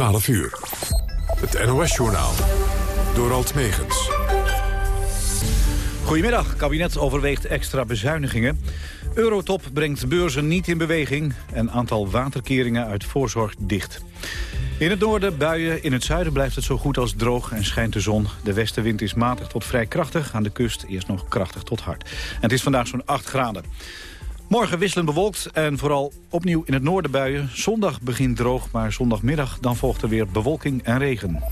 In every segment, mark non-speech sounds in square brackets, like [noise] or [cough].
12 uur. Het NOS-journaal. Door Alt Megens. Goedemiddag. Kabinet overweegt extra bezuinigingen. Eurotop brengt beurzen niet in beweging. En aantal waterkeringen uit voorzorg dicht. In het noorden buien, in het zuiden blijft het zo goed als droog en schijnt de zon. De westenwind is matig tot vrij krachtig, aan de kust eerst nog krachtig tot hard. En het is vandaag zo'n 8 graden. Morgen wisselend bewolkt en vooral opnieuw in het noorden buien. Zondag begint droog, maar zondagmiddag dan volgt er weer bewolking en regen.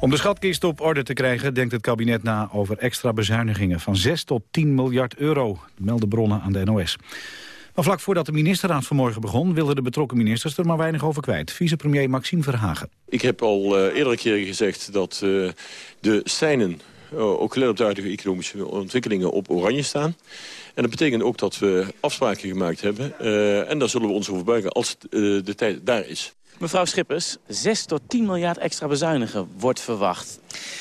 Om de schatkist op orde te krijgen denkt het kabinet na over extra bezuinigingen van 6 tot 10 miljard euro, melden bronnen aan de NOS. Maar vlak voordat de ministerraad vanmorgen begon... wilden de betrokken ministers er maar weinig over kwijt. Vicepremier Maxime Verhagen. Ik heb al uh, eerdere keren gezegd dat uh, de seinen... Uh, ook gelet op de huidige economische ontwikkelingen op oranje staan. En dat betekent ook dat we afspraken gemaakt hebben. en daar zullen we ons over buigen als de tijd daar is. Mevrouw Schippers, 6 tot 10 miljard extra bezuinigen wordt verwacht.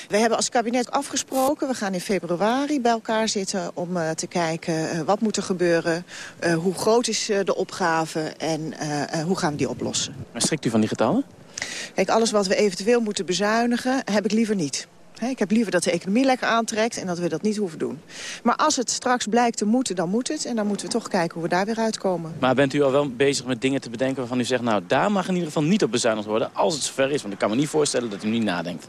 We hebben als kabinet afgesproken, we gaan in februari bij elkaar zitten... om uh, te kijken uh, wat moet er gebeuren, uh, hoe groot is de opgave en hoe gaan we die oplossen. Maar strikt u van die getallen? Kijk, alles wat we eventueel moeten bezuinigen, heb ik liever niet. Ik heb liever dat de economie lekker aantrekt en dat we dat niet hoeven doen. Maar als het straks blijkt te moeten, dan moet het. En dan moeten we toch kijken hoe we daar weer uitkomen. Maar bent u al wel bezig met dingen te bedenken waarvan u zegt... nou, daar mag in ieder geval niet op bezuinigd worden als het zover is? Want ik kan me niet voorstellen dat u niet nadenkt.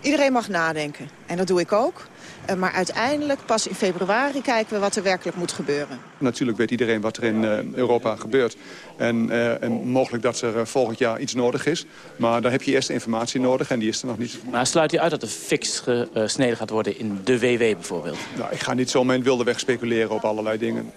Iedereen mag nadenken. En dat doe ik ook. Uh, maar uiteindelijk, pas in februari, kijken we wat er werkelijk moet gebeuren. Natuurlijk weet iedereen wat er in uh, Europa gebeurt. En, uh, en, mogelijk dat er volgend jaar iets nodig is. Maar dan heb je eerst informatie nodig en die is er nog niet. Maar sluit u uit dat er fix gesneden gaat worden in de WW bijvoorbeeld? Nou, ik ga niet zo mijn wilde weg speculeren op allerlei dingen.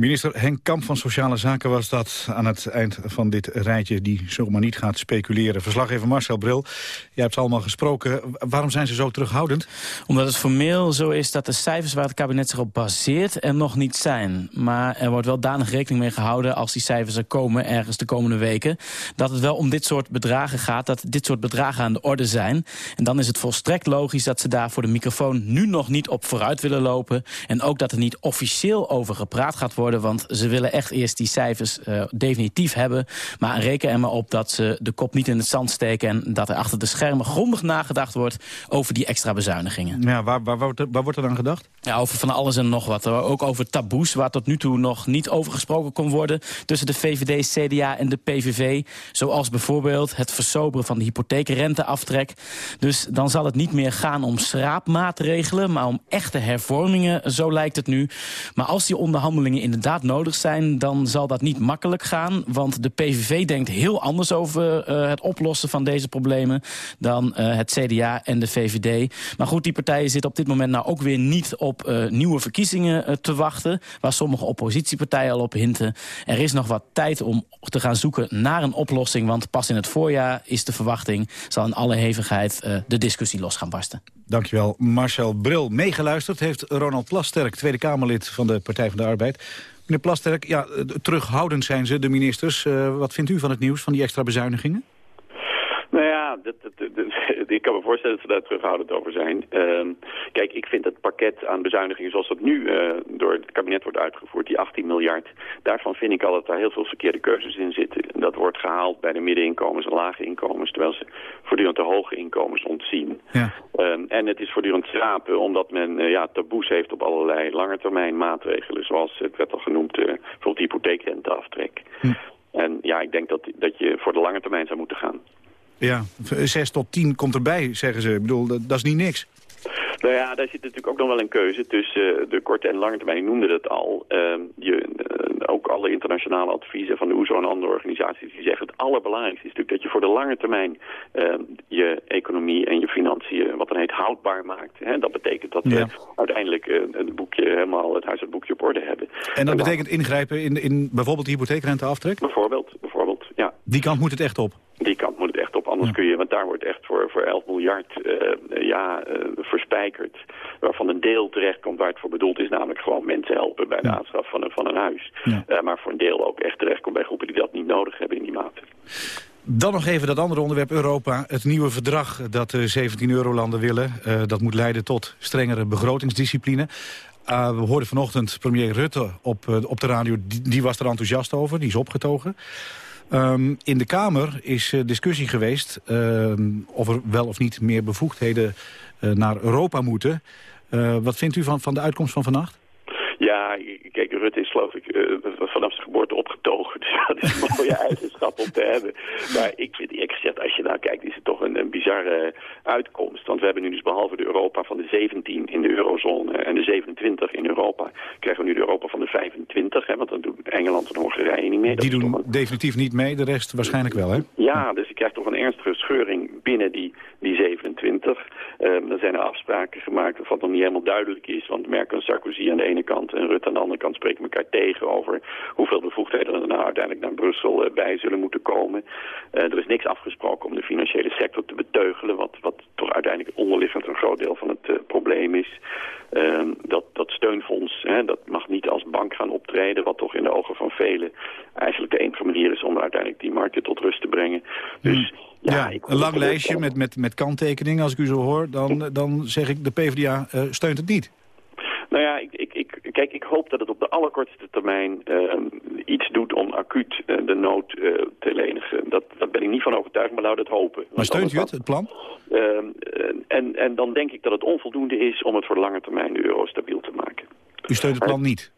Minister Henk Kamp van Sociale Zaken was dat aan het eind van dit rijtje... die zomaar niet gaat speculeren. Verslaggever Marcel Bril, jij hebt ze allemaal gesproken. Waarom zijn ze zo terughoudend? Omdat het formeel zo is dat de cijfers waar het kabinet zich op baseert... er nog niet zijn. Maar er wordt wel danig rekening mee gehouden... als die cijfers er komen ergens de komende weken... dat het wel om dit soort bedragen gaat, dat dit soort bedragen aan de orde zijn. En dan is het volstrekt logisch dat ze daar voor de microfoon... nu nog niet op vooruit willen lopen. En ook dat er niet officieel over gepraat gaat worden want ze willen echt eerst die cijfers uh, definitief hebben. Maar reken er maar op dat ze de kop niet in het zand steken... en dat er achter de schermen grondig nagedacht wordt over die extra bezuinigingen. Ja, waar, waar, waar, waar wordt er dan gedacht? Ja, over van alles en nog wat. Ook over taboes, waar tot nu toe nog niet over gesproken kon worden... tussen de VVD, CDA en de PVV. Zoals bijvoorbeeld het versoberen van de hypotheekrenteaftrek. Dus dan zal het niet meer gaan om schraapmaatregelen... maar om echte hervormingen, zo lijkt het nu. Maar als die onderhandelingen in de inderdaad nodig zijn... dan zal dat niet makkelijk gaan. Want de PVV denkt heel anders over uh, het oplossen van deze problemen... dan uh, het CDA en de VVD. Maar goed, die partijen zitten op dit moment nou ook weer niet op uh, nieuwe verkiezingen te wachten... waar sommige oppositiepartijen al op hinten. Er is nog wat tijd om te gaan zoeken naar een oplossing... want pas in het voorjaar is de verwachting... zal in alle hevigheid de discussie los gaan barsten. Dankjewel, Marcel Bril. Meegeluisterd heeft Ronald Plasterk, Tweede Kamerlid van de Partij van de Arbeid. Meneer Plasterk, ja, terughoudend zijn ze, de ministers. Uh, wat vindt u van het nieuws, van die extra bezuinigingen? Nou ja, dat, dat, dat, [laughs] ik kan me voorstellen dat ze daar terughoudend over zijn. Uh, kijk, ik vind het pakket aan bezuinigingen zoals dat nu uh, door het kabinet wordt uitgevoerd, die 18 miljard, daarvan vind ik al dat daar heel veel verkeerde keuzes in zitten. Dat wordt gehaald bij de middeninkomens en lage inkomens, terwijl ze voortdurend de hoge inkomens ontzien. Ja. Um, en het is voortdurend schrapen, omdat men uh, ja, taboes heeft op allerlei langetermijn maatregelen, zoals het werd al genoemd, uh, bijvoorbeeld hypotheekrenteaftrek. Hm. En ja, ik denk dat, dat je voor de lange termijn zou moeten gaan. Ja, 6 tot 10 komt erbij, zeggen ze. Ik bedoel, dat, is niet niks. Nou ja, daar zit natuurlijk ook nog wel een keuze tussen uh, de korte en lange termijn. Ik noemde het al. Uh, je, uh, ook alle internationale adviezen van de OESO en andere organisaties die zeggen... het allerbelangrijkste is natuurlijk dat je voor de lange termijn ehm, je economie en je financiën wat dan heet houdbaar maakt. Hè? Dat betekent dat we uiteindelijk eh, het boekje helemaal, het huishoudboekje op orde hebben. En dat betekent ingrijpen in, in bijvoorbeeld de hypotheekrenteaftrek? Bijvoorbeeld, bijvoorbeeld, ja. Die kant moet het echt op? Die kant Anders kun je, want daar wordt echt voor, voor 11 miljard uh, ja, uh, verspijkerd. Waarvan een deel terecht komt waar het voor bedoeld is. Namelijk gewoon mensen helpen bij de ja. aanschaf van een, van een huis. Ja. Uh, maar voor een deel ook echt terecht komt bij groepen die dat niet nodig hebben in die mate. Dan nog even dat andere onderwerp Europa. Het nieuwe verdrag dat de 17 eurolanden willen. Dat moet leiden tot strengere begrotingsdiscipline. Uh, we hoorden vanochtend premier Rutte op, uh, op de radio. Die, die, was er enthousiast over, die is opgetogen. Um, in de Kamer is uh, discussie geweest uh, of er wel of niet meer bevoegdheden uh, naar Europa moeten. wat vindt u van, van de uitkomst van vannacht? Ja, kijk, Rutte is geloof ik uh, vanaf zijn geboorte opgetogen. [laughs] Dus dat is een mooie [laughs] eigenschap om te hebben. Maar ik vind eerlijk gezegd, als je nou kijkt, is het toch een, een bizarre uitkomst. Want we hebben nu dus behalve de Europa van de 17 in de eurozone en de 27 in Europa... krijgen we nu de Europa van de 25. Hè, want dan doen Engeland en Hongarije niet mee. Die doen definitief niet mee, de rest waarschijnlijk wel, hè? Ja, dus je krijgt toch een ernstige scheuring binnen die, die 27. Um, er zijn afspraken gemaakt wat nog niet helemaal duidelijk is. Want Merkel en Sarkozy aan de ene kant en Rutte aan de andere kant spreken elkaar tegen over hoeveel bevoegdheden er nou uiteindelijk naar Brussel uh, bij zullen moeten komen. Uh, er is niks afgesproken om de financiële sector te beteugelen, wat, wat toch uiteindelijk onderliggend een groot deel van het uh, probleem is. Uh, dat, dat steunfonds, hè, dat mag niet als bank gaan optreden, wat toch in de ogen van velen eigenlijk de enige manier is om uiteindelijk die markten tot rust te brengen. Dus... Hmm. Ja, ja een lang lijstje met, met, met kanttekeningen, als ik u zo hoor. Dan, dan zeg ik, de PvdA uh, steunt het niet. Nou ja, ik, ik, ik, kijk, ik hoop dat het op de allerkortste termijn uh, iets doet om acuut uh, de nood uh, te lenigen. Dat, daar ben ik niet van overtuigd, maar laat het hopen. Maar steunt u het, het plan? Ehm, en, en dan denk ik dat het onvoldoende is om het voor lange termijn de euro stabiel te maken. U steunt het plan niet?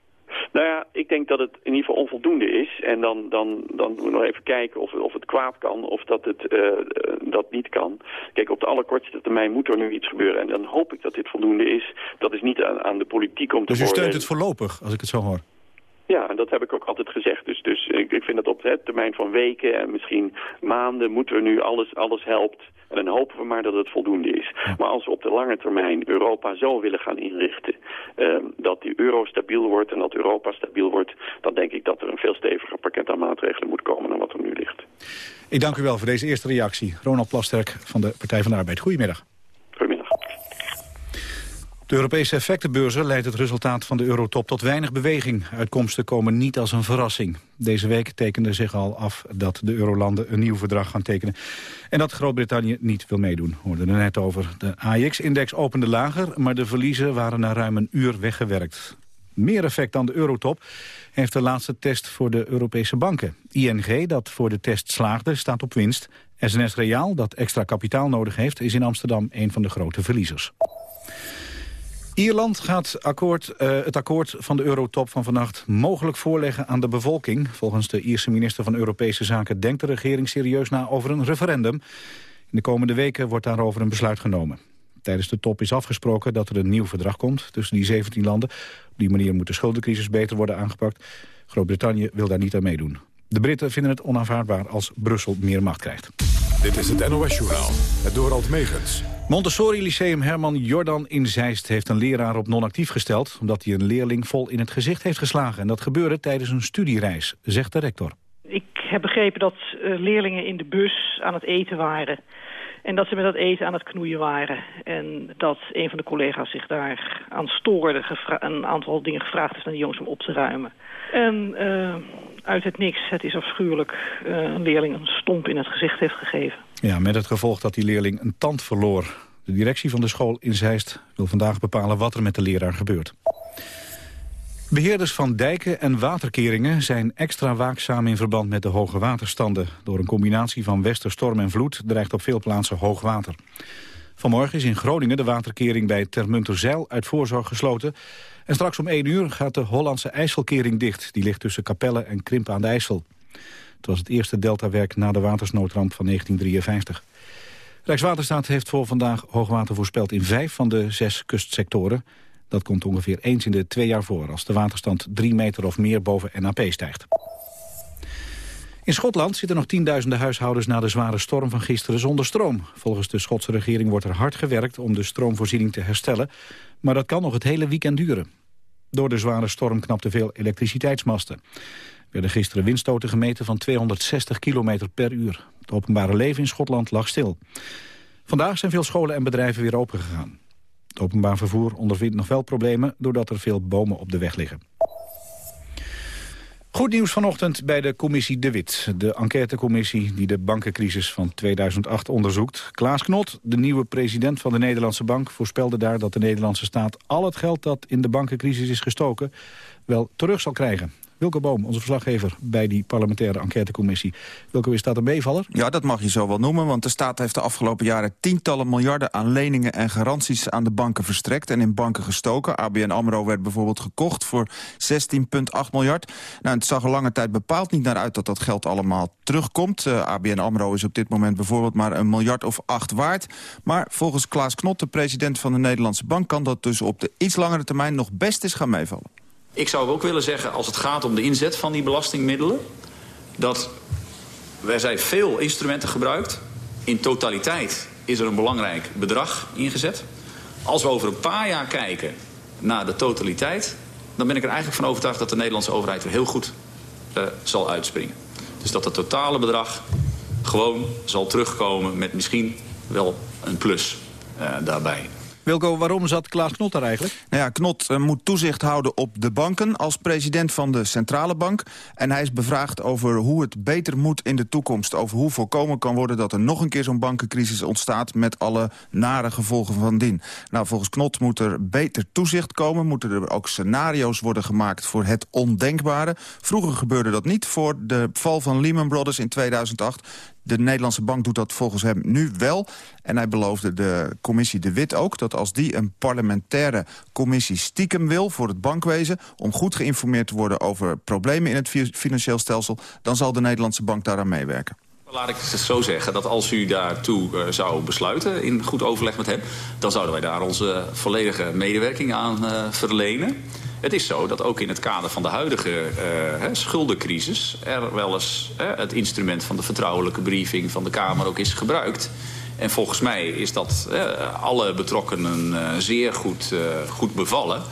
Nou ja, ik denk dat het in ieder geval onvoldoende is. En dan, dan, dan moeten we nog even kijken of, of het kwaad kan of dat het uh, dat niet kan. Kijk, op de allerkortste termijn moet er nu iets gebeuren. En dan hoop ik dat dit voldoende is. Dat is niet aan, aan de politiek om te Dus u steunt het voorlopig, als ik het zo hoor? Ja, en dat heb ik ook altijd gezegd. Dus, dus ik, ik vind dat op het termijn van weken en misschien maanden moeten we nu alles, alles helpt. En dan hopen we maar dat het voldoende is. Maar als we op de lange termijn Europa zo willen gaan inrichten... Uh, dat die euro stabiel wordt en dat Europa stabiel wordt... dan denk ik dat er een veel steviger pakket aan maatregelen moet komen dan wat er nu ligt. Ik dank u wel voor deze eerste reactie. Ronald Plasterk van de Partij van de Arbeid. Goedemiddag. De Europese effectenbeurzen leidt het resultaat van de eurotop tot weinig beweging. Uitkomsten komen niet als een verrassing. Deze week tekende zich al af dat de eurolanden een nieuw verdrag gaan tekenen. En dat Groot-Brittannië niet wil meedoen. We hoorden er net over. De AX-index opende lager, maar de verliezen waren na ruim een uur weggewerkt. Meer effect dan de eurotop heeft de laatste test voor de Europese banken. ING, dat voor de test slaagde, staat op winst. SNS Reaal, dat extra kapitaal nodig heeft, is in Amsterdam een van de grote verliezers. Ierland gaat akkoord, uh, het akkoord van de eurotop van vannacht mogelijk voorleggen aan de bevolking. Volgens de Ierse minister van Europese Zaken denkt de regering serieus na over een referendum. In de komende weken wordt daarover een besluit genomen. Tijdens de top is afgesproken dat er een nieuw verdrag komt tussen die 17 landen. Op die manier moet de schuldencrisis beter worden aangepakt. Groot-Brittannië wil daar niet aan meedoen. De Britten vinden het onaanvaardbaar als Brussel meer macht krijgt. Dit is het NOS-journaal, het Dorald Megens. Montessori Lyceum Herman Jordan in Zeist heeft een leraar op non-actief gesteld... omdat hij een leerling vol in het gezicht heeft geslagen. En dat gebeurde tijdens een studiereis, zegt de rector. Ik heb begrepen dat uh, leerlingen in de bus aan het eten waren... En dat ze met dat eten aan het knoeien waren. En dat een van de collega's zich daar aan stoorde. Een aantal dingen gevraagd heeft aan die jongens om op te ruimen. En uh, uit het niks, het is afschuwelijk, uh, een leerling een stomp in het gezicht heeft gegeven. Ja, met het gevolg dat die leerling een tand verloor. De directie van de school in Zeist wil vandaag bepalen wat er met de leraar gebeurt. Beheerders van dijken en waterkeringen zijn extra waakzaam in verband met de hoge waterstanden. Door een combinatie van westerstorm en vloed dreigt op veel plaatsen hoog water. Vanmorgen is in Groningen de waterkering bij Termunterzeil uit voorzorg gesloten. En straks om 1 uur gaat de Hollandse IJsselkering dicht. Die ligt tussen Capelle en Krimpen aan de IJssel. Het was het eerste deltawerk na de watersnoodramp van 1953. Rijkswaterstaat heeft voor vandaag hoogwater voorspeld in vijf van de zes kustsectoren. Dat komt ongeveer eens in de twee jaar voor... als de waterstand drie meter of meer boven NAP stijgt. In Schotland zitten nog tienduizenden huishoudens na de zware storm van gisteren zonder stroom. Volgens de Schotse regering wordt er hard gewerkt om de stroomvoorziening te herstellen. Maar dat kan nog het hele weekend duren. Door de zware storm knapten veel elektriciteitsmasten. Er werden gisteren windstoten gemeten van 260 km per uur. Het openbare leven in Schotland lag stil. Vandaag zijn veel scholen en bedrijven weer opengegaan. Het openbaar vervoer ondervindt nog wel problemen doordat er veel bomen op de weg liggen. Goed nieuws vanochtend bij de commissie De Wit. De enquêtecommissie die de bankencrisis van 2008 onderzoekt. Klaas Knot, de nieuwe president van de Nederlandse Bank... voorspelde daar dat de Nederlandse staat al het geld dat in de bankencrisis is gestoken... wel terug zal krijgen. Wilco Boom, onze verslaggever bij die parlementaire enquêtecommissie. Wilco, is dat een meevaller? Ja, dat mag je zo wel noemen, want de staat heeft de afgelopen jaren... tientallen miljarden aan leningen en garanties aan de banken verstrekt... en in banken gestoken. ABN AMRO werd bijvoorbeeld gekocht voor 16,8 miljard. Nou, het zag er lange tijd bepaald niet naar uit dat dat geld allemaal terugkomt. Eh, ABN AMRO is op dit moment bijvoorbeeld maar een miljard of acht waard. Maar volgens Klaas Knot, de president van de Nederlandse Bank... kan dat dus op de iets langere termijn nog best eens gaan meevallen. Ik zou ook willen zeggen, als het gaat om de inzet van die belastingmiddelen... dat er zijn veel instrumenten gebruikt. In totaliteit is er een belangrijk bedrag ingezet. Als we over een paar jaar kijken naar de totaliteit... dan ben ik er eigenlijk van overtuigd dat de Nederlandse overheid er heel goed uh, zal uitspringen. Dus dat het totale bedrag gewoon zal terugkomen met misschien wel een plus uh, daarbij. Wilco, waarom zat Klaas Knot daar eigenlijk? Nou ja, Knot uh, moet toezicht houden op de banken als president van de Centrale Bank. En hij is bevraagd over hoe het beter moet in de toekomst. Over hoe voorkomen kan worden dat er nog een keer zo'n bankencrisis ontstaat... met alle nare gevolgen van dien. Nou, volgens Knot moet er beter toezicht komen. Moeten er ook scenario's worden gemaakt voor het ondenkbare. Vroeger gebeurde dat niet voor de val van Lehman Brothers in 2008. De Nederlandse bank doet dat volgens hem nu wel. En hij beloofde de commissie De Wit ook... dat als die een parlementaire commissie stiekem wil voor het bankwezen... om goed geïnformeerd te worden over problemen in het financieel stelsel... dan zal de Nederlandse bank daaraan meewerken. Laat ik het zo zeggen, dat als u daartoe uh, zou besluiten... in goed overleg met hem, dan zouden wij daar onze volledige medewerking aan uh, verlenen... Het is zo dat ook in het kader van de huidige uh, schuldencrisis... er wel eens het instrument van de vertrouwelijke briefing van de Kamer ook is gebruikt. En volgens mij is dat uh, alle betrokkenen zeer goed, goed bevallen.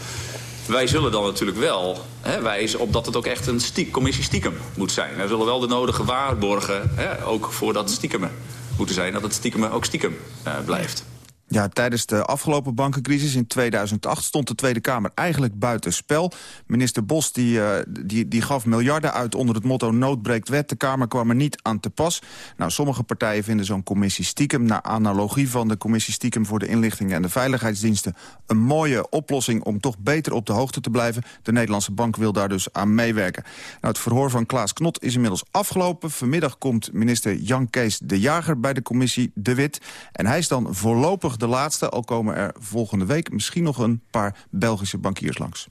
Wij zullen dan natuurlijk wel hè, wijzen op dat het ook echt een stiek, commissie stiekem moet zijn. Er zullen wel de nodige waarborgen, hè, ook voor dat stiekem moeten zijn... dat het stiekem ook stiekem blijft. Ja, tijdens de afgelopen bankencrisis in 2008 stond de Tweede Kamer eigenlijk buiten spel. Minister Bos die, uh, die, die gaf miljarden uit onder het motto nood breekt wet. De Kamer kwam er niet aan te pas. Nou, sommige partijen vinden zo'n commissie stiekem... naar analogie van de commissie stiekem voor de inlichtingen en de veiligheidsdiensten... een mooie oplossing om toch beter op de hoogte te blijven. De Nederlandse Bank wil daar dus aan meewerken. Nou, het verhoor van Klaas Knot is inmiddels afgelopen. Vanmiddag komt minister Jan Kees de Jager bij de commissie De Wit. En hij is dan voorlopig de laatste, al komen er volgende week misschien nog een paar Belgische bankiers langs.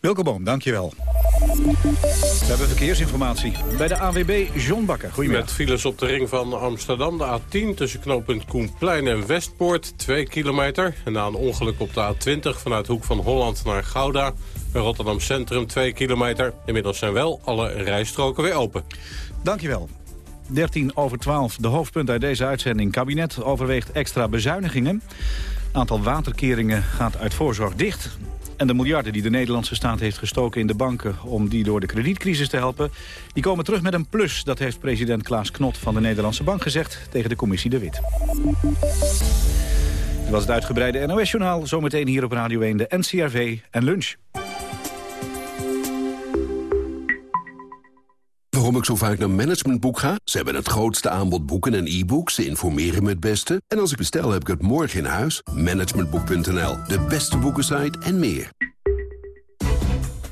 Wilke Boom, dankjewel. We hebben verkeersinformatie bij de AWB John Bakker. Goedemiddag. Met files op de ring van Amsterdam, de A10... tussen knooppunt Koenplein en Westpoort, 2 kilometer. En na een ongeluk op de A20 vanuit Hoek van Holland naar Gouda... bij Rotterdam Centrum, 2 kilometer. Inmiddels zijn wel alle rijstroken weer open. Dankjewel. 13 over 12, de hoofdpunt uit deze uitzending. Kabinet overweegt extra bezuinigingen. Aantal waterkeringen gaat uit voorzorg dicht. En de miljarden die de Nederlandse staat heeft gestoken in de banken... om die door de kredietcrisis te helpen, die komen terug met een plus. Dat heeft president Klaas Knot van de Nederlandse Bank gezegd... tegen de commissie De Wit. Dit was het uitgebreide NOS-journaal. Zometeen hier op Radio 1 de NCRV en lunch. Waarom ik zo vaak naar Managementboek ga? Ze hebben het grootste aanbod boeken en e-books. Ze informeren me het beste. En als ik bestel, heb ik het morgen in huis. Managementboek.nl, de beste boekensite en meer.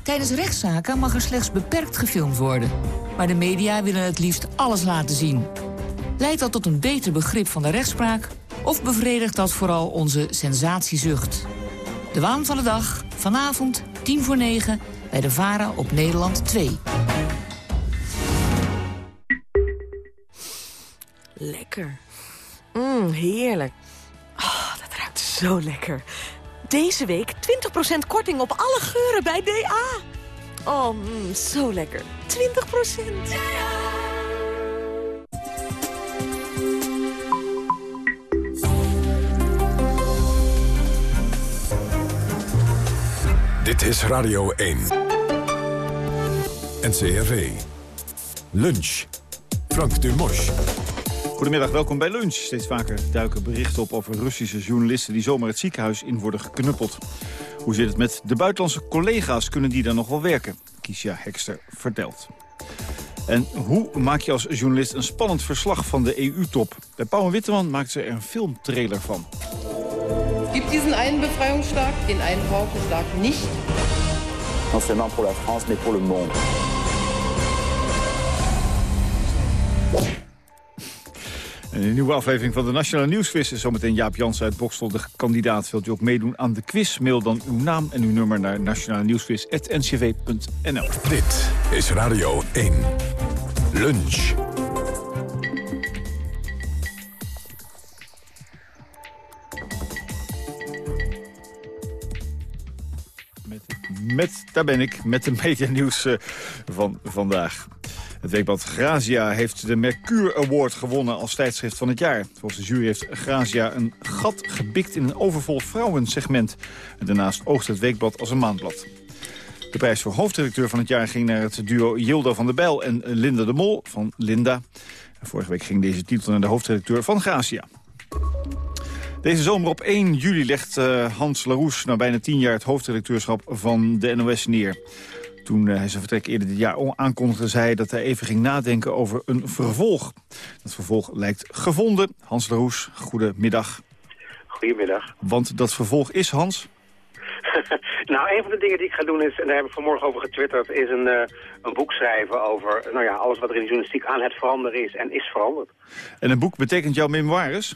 Tijdens rechtszaken mag er slechts beperkt gefilmd worden. Maar de media willen het liefst alles laten zien. Leidt dat tot een beter begrip van de rechtspraak... of bevredigt dat vooral onze sensatiezucht? De waan van de dag, vanavond, tien voor negen... bij de VARA op Nederland 2. Lekker. Mmm, heerlijk. Oh, dat ruikt zo lekker. Deze week 20% korting op alle geuren bij DA. Oh, mm, zo lekker. 20%. Dit is Radio 1. NCRV. Lunch. Frank Dumos. Goedemiddag, welkom bij Lunch. Steeds vaker duiken berichten op over Russische journalisten... die zomaar het ziekenhuis in worden geknuppeld. Hoe zit het met de buitenlandse collega's? Kunnen die dan nog wel werken? Kiesja Hekster vertelt. En hoe maak je als journalist een spannend verslag van de EU-top? Bij Pauw en Witteman maakt ze er een filmtrailer van. Gibt diesen einen Befreiungsschlag, den einen Paukenschlag nicht? Non seulement pour la France, mais pour le monde. En een nieuwe aflevering van de Nationale Nieuwsquiz is zometeen Jaap Jansen uit Bokstel, de kandidaat. Wilt u ook meedoen aan de quiz? Mail dan uw naam en uw nummer naar nationale nieuwsquiz.ncv.nl. Dit is Radio 1. Lunch. Met, daar ben ik, met de medianieuws uh, van vandaag. Het weekblad Grazia heeft de Mercure Award gewonnen als tijdschrift van het jaar. Volgens de jury heeft Grazia een gat gebikt in een overvol vrouwensegment. En daarnaast oogst het weekblad als een maandblad. De prijs voor hoofdredacteur van het jaar ging naar het duo Yilda van der Bijl en Linda de Mol van Linda. vorige week ging deze titel naar de hoofdredacteur van Grazia. Deze zomer op 1 juli legt uh, Hans Laroes na bijna 10 jaar het hoofdredacteurschap van de NOS neer. Toen hij zijn vertrek eerder dit jaar aankondigde, zei hij dat hij even ging nadenken over een vervolg. Dat vervolg lijkt gevonden. Hans Laroes, goedemiddag. Goedemiddag. Want dat vervolg is, Hans? [laughs] nou, een van de dingen die ik ga doen is, en daar heb ik vanmorgen over getwitterd, is een, uh, een boek schrijven over nou ja, alles wat er in de journalistiek aan het veranderen is en is veranderd. En een boek betekent jouw memoires?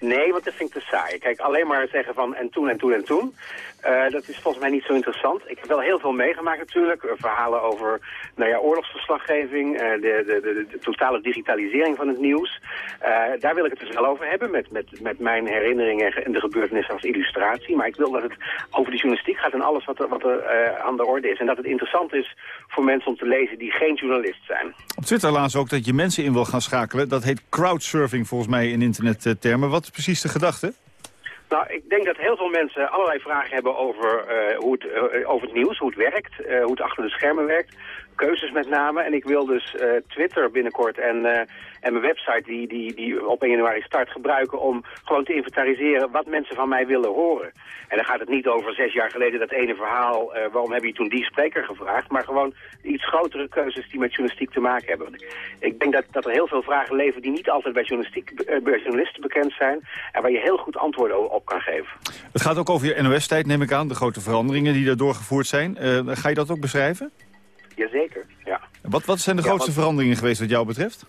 Nee, want dat vind ik te saai. Kijk, alleen maar zeggen van en toen en toen en toen. Uh, dat is volgens mij niet zo interessant. Ik heb wel heel veel meegemaakt natuurlijk. Uh, verhalen over nou ja, oorlogsverslaggeving, uh, de, de, de, totale digitalisering van het nieuws. daar wil ik het dus wel over hebben met, met, met mijn herinneringen en de gebeurtenissen als illustratie. Maar ik wil dat het over de journalistiek gaat en alles wat er, wat er aan de orde is. En dat het interessant is voor mensen om te lezen die geen journalist zijn. Op Twitter laat ook dat je mensen in wil gaan schakelen. Dat heet crowdsurfing volgens mij in internettermen. Wat is precies de gedachte? Nou, ik denk dat heel veel mensen allerlei vragen hebben over, uh, hoe het, uh, over het nieuws, hoe het werkt, uh, hoe het achter de schermen werkt. Keuzes met name. En ik wil dus Twitter binnenkort en, en mijn website die, die, die op 1 januari start gebruiken om gewoon te inventariseren wat mensen van mij willen horen. En dan gaat het niet over zes jaar geleden dat ene verhaal, waarom heb je toen die spreker gevraagd, maar gewoon iets grotere keuzes die met journalistiek te maken hebben. Ik, denk dat, dat er heel veel vragen leven die niet altijd bij, journalistiek, journalisten bekend zijn en waar je heel goed antwoorden op kan geven. Het gaat ook over je NOS-tijd, neem ik aan. De grote veranderingen die daar doorgevoerd zijn. Ga je dat ook beschrijven? Jazeker, ja. Wat, wat zijn de ja, grootste want... veranderingen geweest wat jou betreft?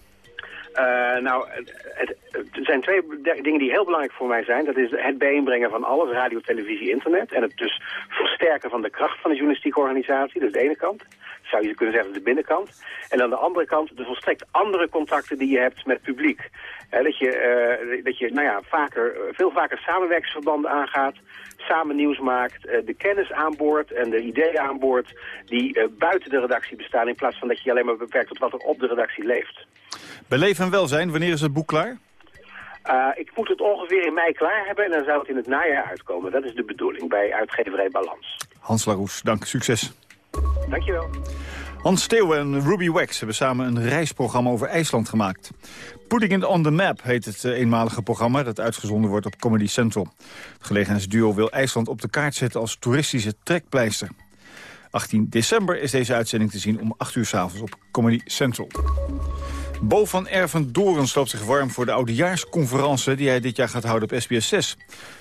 Uh, nou, het, het, er zijn twee dingen die heel belangrijk voor mij zijn. Dat is het bijeenbrengen van alles, radio, televisie, internet. En het dus versterken van de kracht van de journalistieke organisatie. Dat is de ene kant. Zou je kunnen zeggen, de binnenkant. En aan de andere kant de volstrekt andere contacten die je hebt met publiek. He, dat je, uh, dat je nou ja, vaker, veel vaker samenwerkingsverbanden aangaat, samen nieuws maakt, uh, de kennis aanboord en de ideeën aanboord die uh, buiten de redactie bestaan, in plaats van dat je je alleen maar beperkt tot wat er op de redactie leeft. Bij Leven en Welzijn, wanneer is het boek klaar? Uh, ik moet het ongeveer in mei klaar hebben en dan zou het in het najaar uitkomen. Dat is de bedoeling bij uitgeverij Balans. Hans Laroes, dank. Succes. Dankjewel. Hans Steeuwen en Ruby Wax hebben samen een reisprogramma over IJsland gemaakt. Putting It On The Map heet het eenmalige programma dat uitgezonden wordt op Comedy Central. Het gelegenheidsduo wil IJsland op de kaart zetten als toeristische trekpleister. 18 december is deze uitzending te zien om 8 uur s'avonds op Comedy Central. Bo van Erven Doren sloopt zich warm voor de oudejaarsconferentie... die hij dit jaar gaat houden op SBS 6.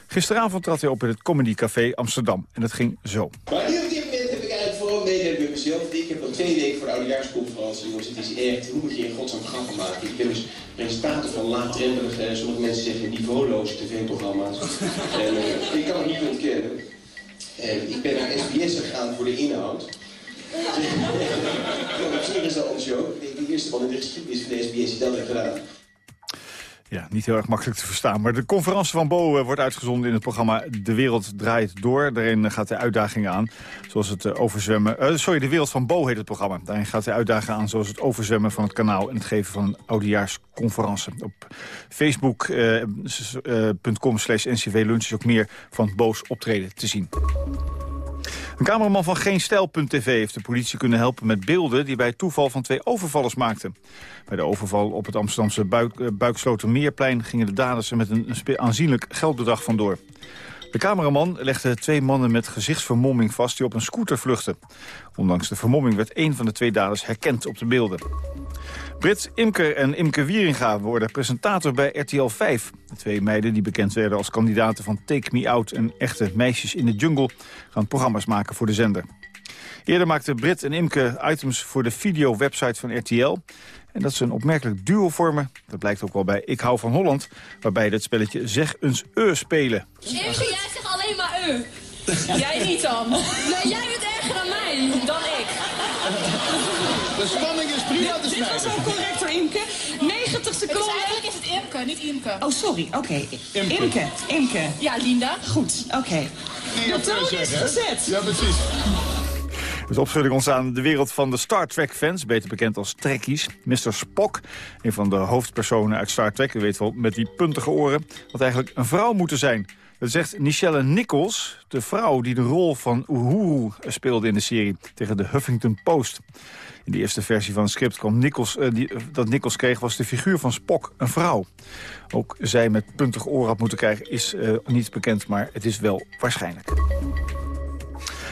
Gisteravond trad hij op in het Comedy Café Amsterdam. En dat ging zo. Nu heb mezelf. Heb twee weken voor de oudejaarsconferentie. Jongens, het is echt, hoe moet je in godsnaam grappen maken? Ik ben dus presentator van laagdrempelige, sommige mensen zeggen niveauloze tv-programma's. [laughs] en uh, ik kan het niet ontkennen. En ik ben naar SBS gegaan voor de inhoud. [laughs] [laughs] misschien is dat ons ook. De eerste man in de geschiedenis van de SBS die dat heeft gedaan. Ja, niet heel erg makkelijk te verstaan. Maar de conferentie van Bo wordt uitgezonden in het programma De Wereld Draait Door. Daarin gaat hij uitdagingen aan, zoals het overzwemmen... Uh, sorry, De Wereld van Bo heet het programma. Daarin gaat hij uitdagingen aan, zoals het overzwemmen van het kanaal... en het geven van een oudejaarsconferentie. Op facebook.com uh, slash ncvlunch is ook meer van Bo's optreden te zien. Een cameraman van GeenStijl.tv heeft de politie kunnen helpen met beelden... die bij toeval van twee overvallers maakten. Bij de overval op het Amsterdamse buik, uh, Buikslotermeerplein... gingen de daders er met een aanzienlijk geldbedrag vandoor. De cameraman legde twee mannen met gezichtsvermomming vast die op een scooter vluchten. Ondanks de vermomming werd één van de twee daders herkend op de beelden. Brits Imker en Imke Wieringa worden presentator bij RTL 5. De twee meiden die bekend werden als kandidaten van Take Me Out... en echte meisjes in de jungle gaan programma's maken voor de zender. Eerder maakten Brit en Imke items voor de video-website van RTL. En dat ze een opmerkelijk duo vormen, dat blijkt ook wel bij Ik hou van Holland... waarbij het spelletje Zeg eens E spelen. Imke, jij zegt alleen maar u. Jij niet dan. [laughs] Nee, jij bent erger dan mij, dan ik. De spanning is Dit was ook correct voor Imke. 90 seconden. eigenlijk is het Imke, niet Imke. Oh, sorry. Oké. Imke. Imke. Ja, Linda. Goed. Oké. De toon is gezet. Ja, precies. Er is opschudding ontstaan in de wereld van de Star Trek-fans, beter bekend als Trekkies. Mr. Spock, een van de hoofdpersonen uit Star Trek, u weet wel, met die puntige oren, had eigenlijk een vrouw moeten zijn. Dat zegt Nichelle Nichols, de vrouw die de rol van Uhuru speelde in de serie, tegen de Huffington Post. In de eerste versie van het script kwam Nichols, eh, die, dat Nichols kreeg was de figuur van Spock, een vrouw. Ook zij met puntige oren had moeten krijgen is eh, niet bekend, maar het is wel waarschijnlijk.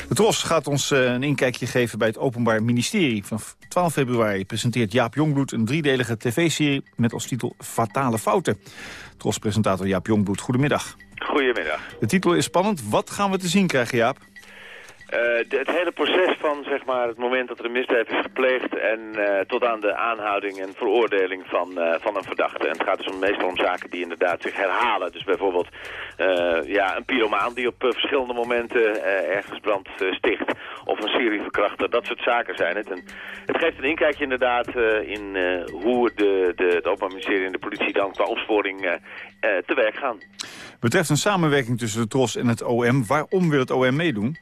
De Tros gaat ons eh, een inkijkje geven bij het Openbaar Ministerie. Van 12 februari presenteert Jaap Jongbloed een driedelige tv-serie... met als titel Fatale Fouten. Tros-presentator Jaap Jongbloed, goedemiddag. Goedemiddag. De titel is spannend. Wat gaan we te zien krijgen, Jaap? Eh, het hele proces van zeg maar, het moment dat er een misdrijf is gepleegd... en eh, tot aan de aanhouding en veroordeling van, eh, van een verdachte. En het gaat dus meestal om zaken die inderdaad zich herhalen. Dus bijvoorbeeld ja, een pyromaan die op verschillende momenten ergens brand sticht. Of een serieverkrachter, dat soort zaken zijn het. En het geeft een inkijkje inderdaad in hoe de, de, het Openbaar Ministerie en de politie dan qua opsporing te werk gaan. Betreft een samenwerking tussen de Tros en het OM. Waarom wil het OM meedoen?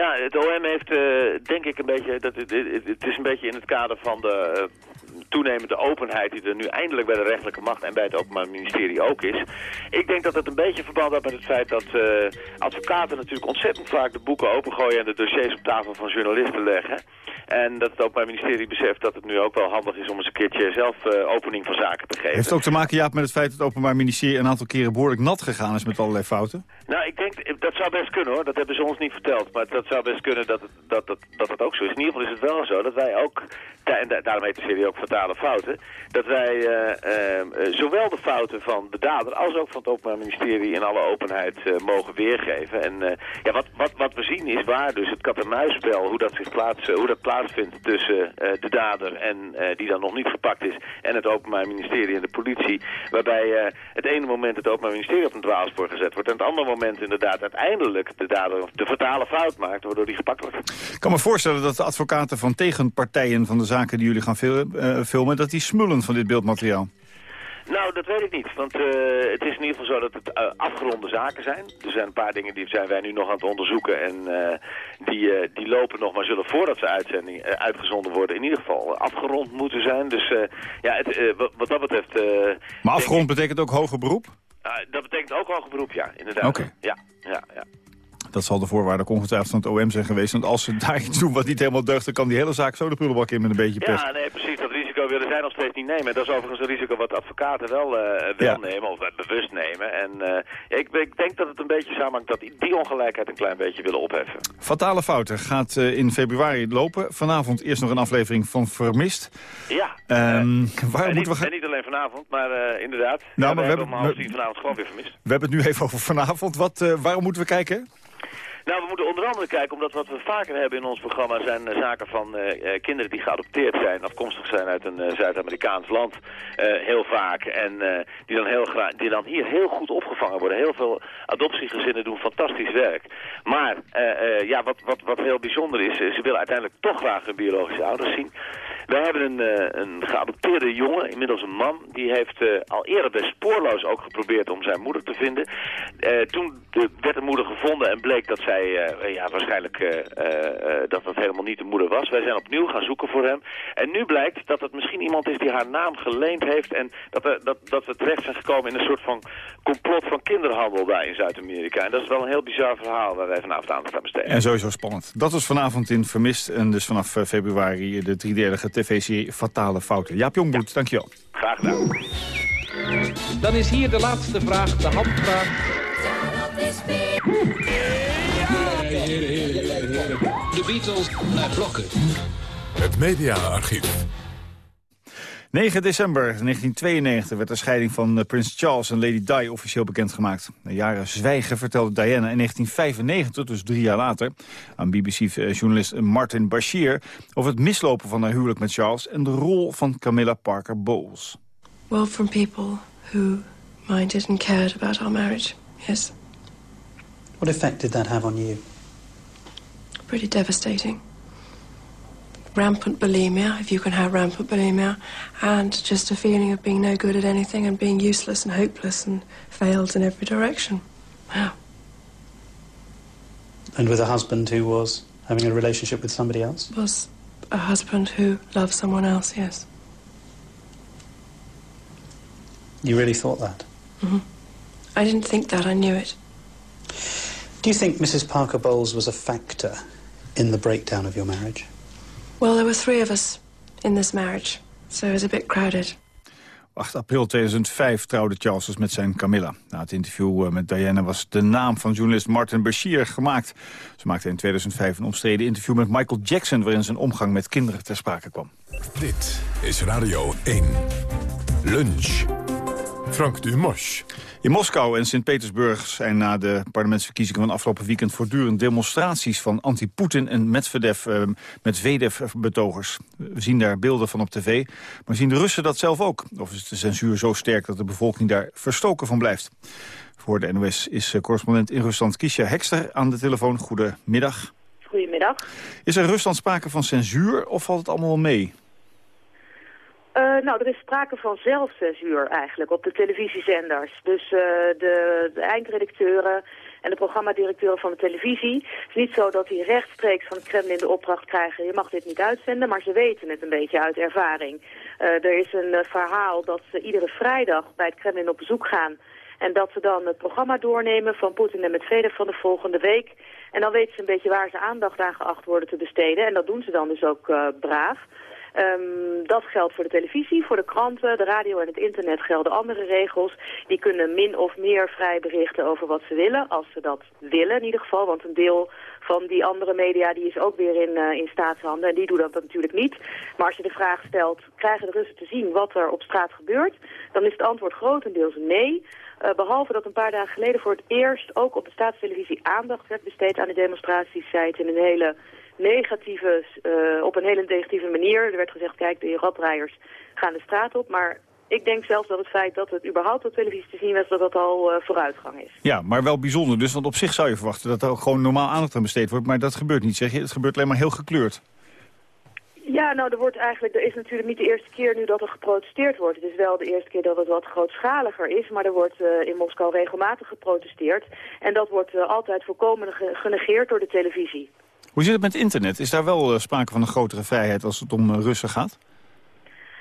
Ja, het OM heeft eh, denk ik een beetje, dat, het, het, is een beetje in het kader van de eh, toenemende openheid die er nu eindelijk bij de rechterlijke macht en bij het Openbaar Ministerie ook is. Ik denk dat het een beetje verband heeft met het feit dat eh, advocaten natuurlijk ontzettend vaak de boeken opengooien en de dossiers op tafel van journalisten leggen. En dat het Openbaar Ministerie beseft dat het nu ook wel handig is om eens een keertje zelf eh, opening van zaken te geven. Heeft het ook te maken, Jaap, met het feit dat het Openbaar Ministerie... een aantal keren behoorlijk nat gegaan is met allerlei fouten? Nou, ik denk, dat zou best kunnen hoor. Dat hebben ze ons niet verteld. Maar dat zou best kunnen dat het, dat, dat, dat het ook zo is. In ieder geval is het wel zo dat wij ook, en da- daarom heet de serie ook fouten, dat wij eh, eh, zowel de fouten van de dader als ook van het Openbaar Ministerie in alle openheid eh, mogen weergeven. En ja, wat, wat, wat we zien is waar dus het kat-en-muisspel, hoe dat zich plaats, hoe dat plaatsvindt tussen de dader en die dan nog niet gepakt is en het Openbaar Ministerie en de politie. Waarbij het ene moment het Openbaar Ministerie op een dwaalspoor gezet wordt en het andere moment inderdaad uiteindelijk de dader de fatale fout maakt waardoor die gepakt wordt. Ik kan me voorstellen dat de advocaten van tegenpartijen van de zaken die jullie gaan filmen... dat die smullen van dit beeldmateriaal. Nou, dat weet ik niet. Want eh, het is in ieder geval zo dat het eh, afgeronde zaken zijn. Er zijn een paar dingen die zijn wij nu nog aan het onderzoeken. En eh, die, die lopen nog, maar zullen voordat ze uitzending, uitgezonden worden... in ieder geval afgerond moeten zijn. Dus ja, het, wat, dat betreft... Maar afgerond betekent ook hoger beroep? dat betekent ook hoger beroep, ja, inderdaad. Oké. Ja, ja, ja. Dat zal de voorwaarde ongetwijfeld van het OM zijn geweest. Want als ze [laughs] daar iets doen wat niet helemaal deugt... dan kan die hele zaak zo de prullenbak in met een beetje pech. Ja, nee, precies. Risico willen zij nog steeds niet nemen. Dat is overigens een risico wat advocaten wel, eh, wel Ja. nemen, of bewust nemen. En eh, ik, ik denk dat het een beetje samenhangt dat die, ongelijkheid een klein beetje willen opheffen. Fatale Fouten gaat eh, in februari lopen. Vanavond eerst nog een aflevering van Vermist. Ja. Waar en, moeten niet, we gaan... en niet alleen vanavond, maar inderdaad. Nou, Ja, maar we hebben we- vanavond gewoon weer vermist. We hebben het nu even over vanavond. Wat, waarom moeten we kijken? Nou, we moeten onder andere kijken, omdat wat we vaker hebben in ons programma zijn eh, zaken van eh, eh, kinderen die geadopteerd zijn, afkomstig zijn uit een Zuid-Amerikaans land, heel vaak. En die, dan heel die dan hier heel goed opgevangen worden. Heel veel adoptiegezinnen doen fantastisch werk. Maar ja, wat, wat, wat heel bijzonder is, ze willen uiteindelijk toch graag hun biologische ouders zien. Wij hebben een, eh, een geadopteerde jongen, inmiddels een man, die heeft eh, al eerder bij Spoorloos ook geprobeerd om zijn moeder te vinden. Eh, toen werd de moeder gevonden en bleek dat zij, ja, waarschijnlijk dat dat helemaal niet de moeder was. Wij zijn opnieuw gaan zoeken voor hem. En nu blijkt dat het misschien iemand is die haar naam geleend heeft en dat, er, dat, dat we terecht zijn gekomen in een soort van complot van kinderhandel daar in Zuid-Amerika. En dat is wel een heel bizar verhaal waar wij vanavond aandacht aan besteden. En sowieso spannend. Dat was vanavond in Vermist. En dus vanaf februari de driedelige TVC Fatale Fouten. Jaap Jongbloed, dankjewel. Graag gedaan. Dan is hier de laatste vraag, de handvraag. De Beatles naar blokken. Het mediaarchief. 9 december 1992 werd de scheiding van eh, prins Charles en Lady Di officieel bekendgemaakt. Na jaren zwijgen vertelde Diana in 1995, dus drie jaar later... aan BBC-journalist Martin Bashir over het mislopen van haar huwelijk met Charles... en de rol van Camilla Parker Bowles. Well, from people who minded and cared about our marriage, yes. What effect did that have on you? Pretty devastating. Rampant bulimia, if you can have rampant bulimia, and just a feeling of being no good at anything and being useless and hopeless and failed in every direction. Wow. And with a husband who was having a relationship with somebody else? Was a husband who loved someone else, yes. You really thought that? hmm I didn't think that, I knew it. Do you think Mrs. Parker Bowles was a factor in the breakdown of your marriage? Well, there were three of us in this marriage, so it was a bit crowded. 8 april 2005 trouwde Charles dus met zijn Camilla. Na het interview eh, met Diana was de naam van journalist Martin Bashir gemaakt. Ze maakte in 2005 een omstreden interview met Michael Jackson... waarin zijn omgang met kinderen ter sprake kwam. Dit is Radio 1. Lunch. Frank Dumosch. In Moskou en Sint-Petersburg zijn na de parlementsverkiezingen van afgelopen weekend voortdurend demonstraties van anti-Poetin en Medvedev, eh, Medvedev-betogers. We zien daar beelden van op tv, maar zien de Russen dat zelf ook? Of is de censuur zo sterk dat de bevolking daar verstoken van blijft? Voor de NOS is eh, correspondent in Rusland Kisha Hekster aan de telefoon. Goedemiddag. Goedemiddag. Is er in Rusland sprake van censuur of valt het allemaal wel mee? Eh, nou, er is sprake van zelfcensuur eigenlijk op de televisiezenders. Dus eh, de, de eindredacteuren en de programmadirecteuren van de televisie. Het is niet zo dat die rechtstreeks van het Kremlin de opdracht krijgen... je mag dit niet uitzenden, maar ze weten het een beetje uit ervaring. Eh, er is een verhaal dat ze iedere vrijdag bij het Kremlin op bezoek gaan... en dat ze dan het programma doornemen van Poetin en Medvedev van de volgende week... En dan weten ze een beetje waar ze aandacht aan geacht worden te besteden. En dat doen ze dan dus ook braaf. Um, dat geldt voor de televisie, voor de kranten, de radio en het internet gelden andere regels. Die kunnen min of meer vrij berichten over wat ze willen, als ze dat willen in ieder geval. Want een deel van die andere media die is ook weer in, uh, in staatshanden en die doen dat natuurlijk niet. Maar als je de vraag stelt, krijgen de Russen te zien wat er op straat gebeurt? Dan is het antwoord grotendeels nee. Uh, behalve dat een paar dagen geleden voor het eerst ook op de staatstelevisie aandacht werd besteed aan de demonstraties, zei het in een hele negatieve, uh, op een hele negatieve manier. Er werd gezegd, kijk, de radrijders gaan de straat op. Maar ik denk zelfs dat het feit dat het überhaupt op televisie te zien was... dat dat al uh, vooruitgang is. Ja, maar wel bijzonder. Dus want op zich zou je verwachten dat er ook gewoon normaal aandacht aan besteed wordt. Maar dat gebeurt niet, zeg je. Het gebeurt alleen maar heel gekleurd. Ja, nou, er wordt eigenlijk, er is natuurlijk niet de eerste keer nu dat er geprotesteerd wordt. Het is wel de eerste keer dat het wat grootschaliger is, maar er wordt uh, in Moskou regelmatig geprotesteerd. En dat wordt uh, altijd volkomen genegeerd door de televisie. Hoe zit het met internet? Is daar wel uh, sprake van een grotere vrijheid als het om uh, Russen gaat?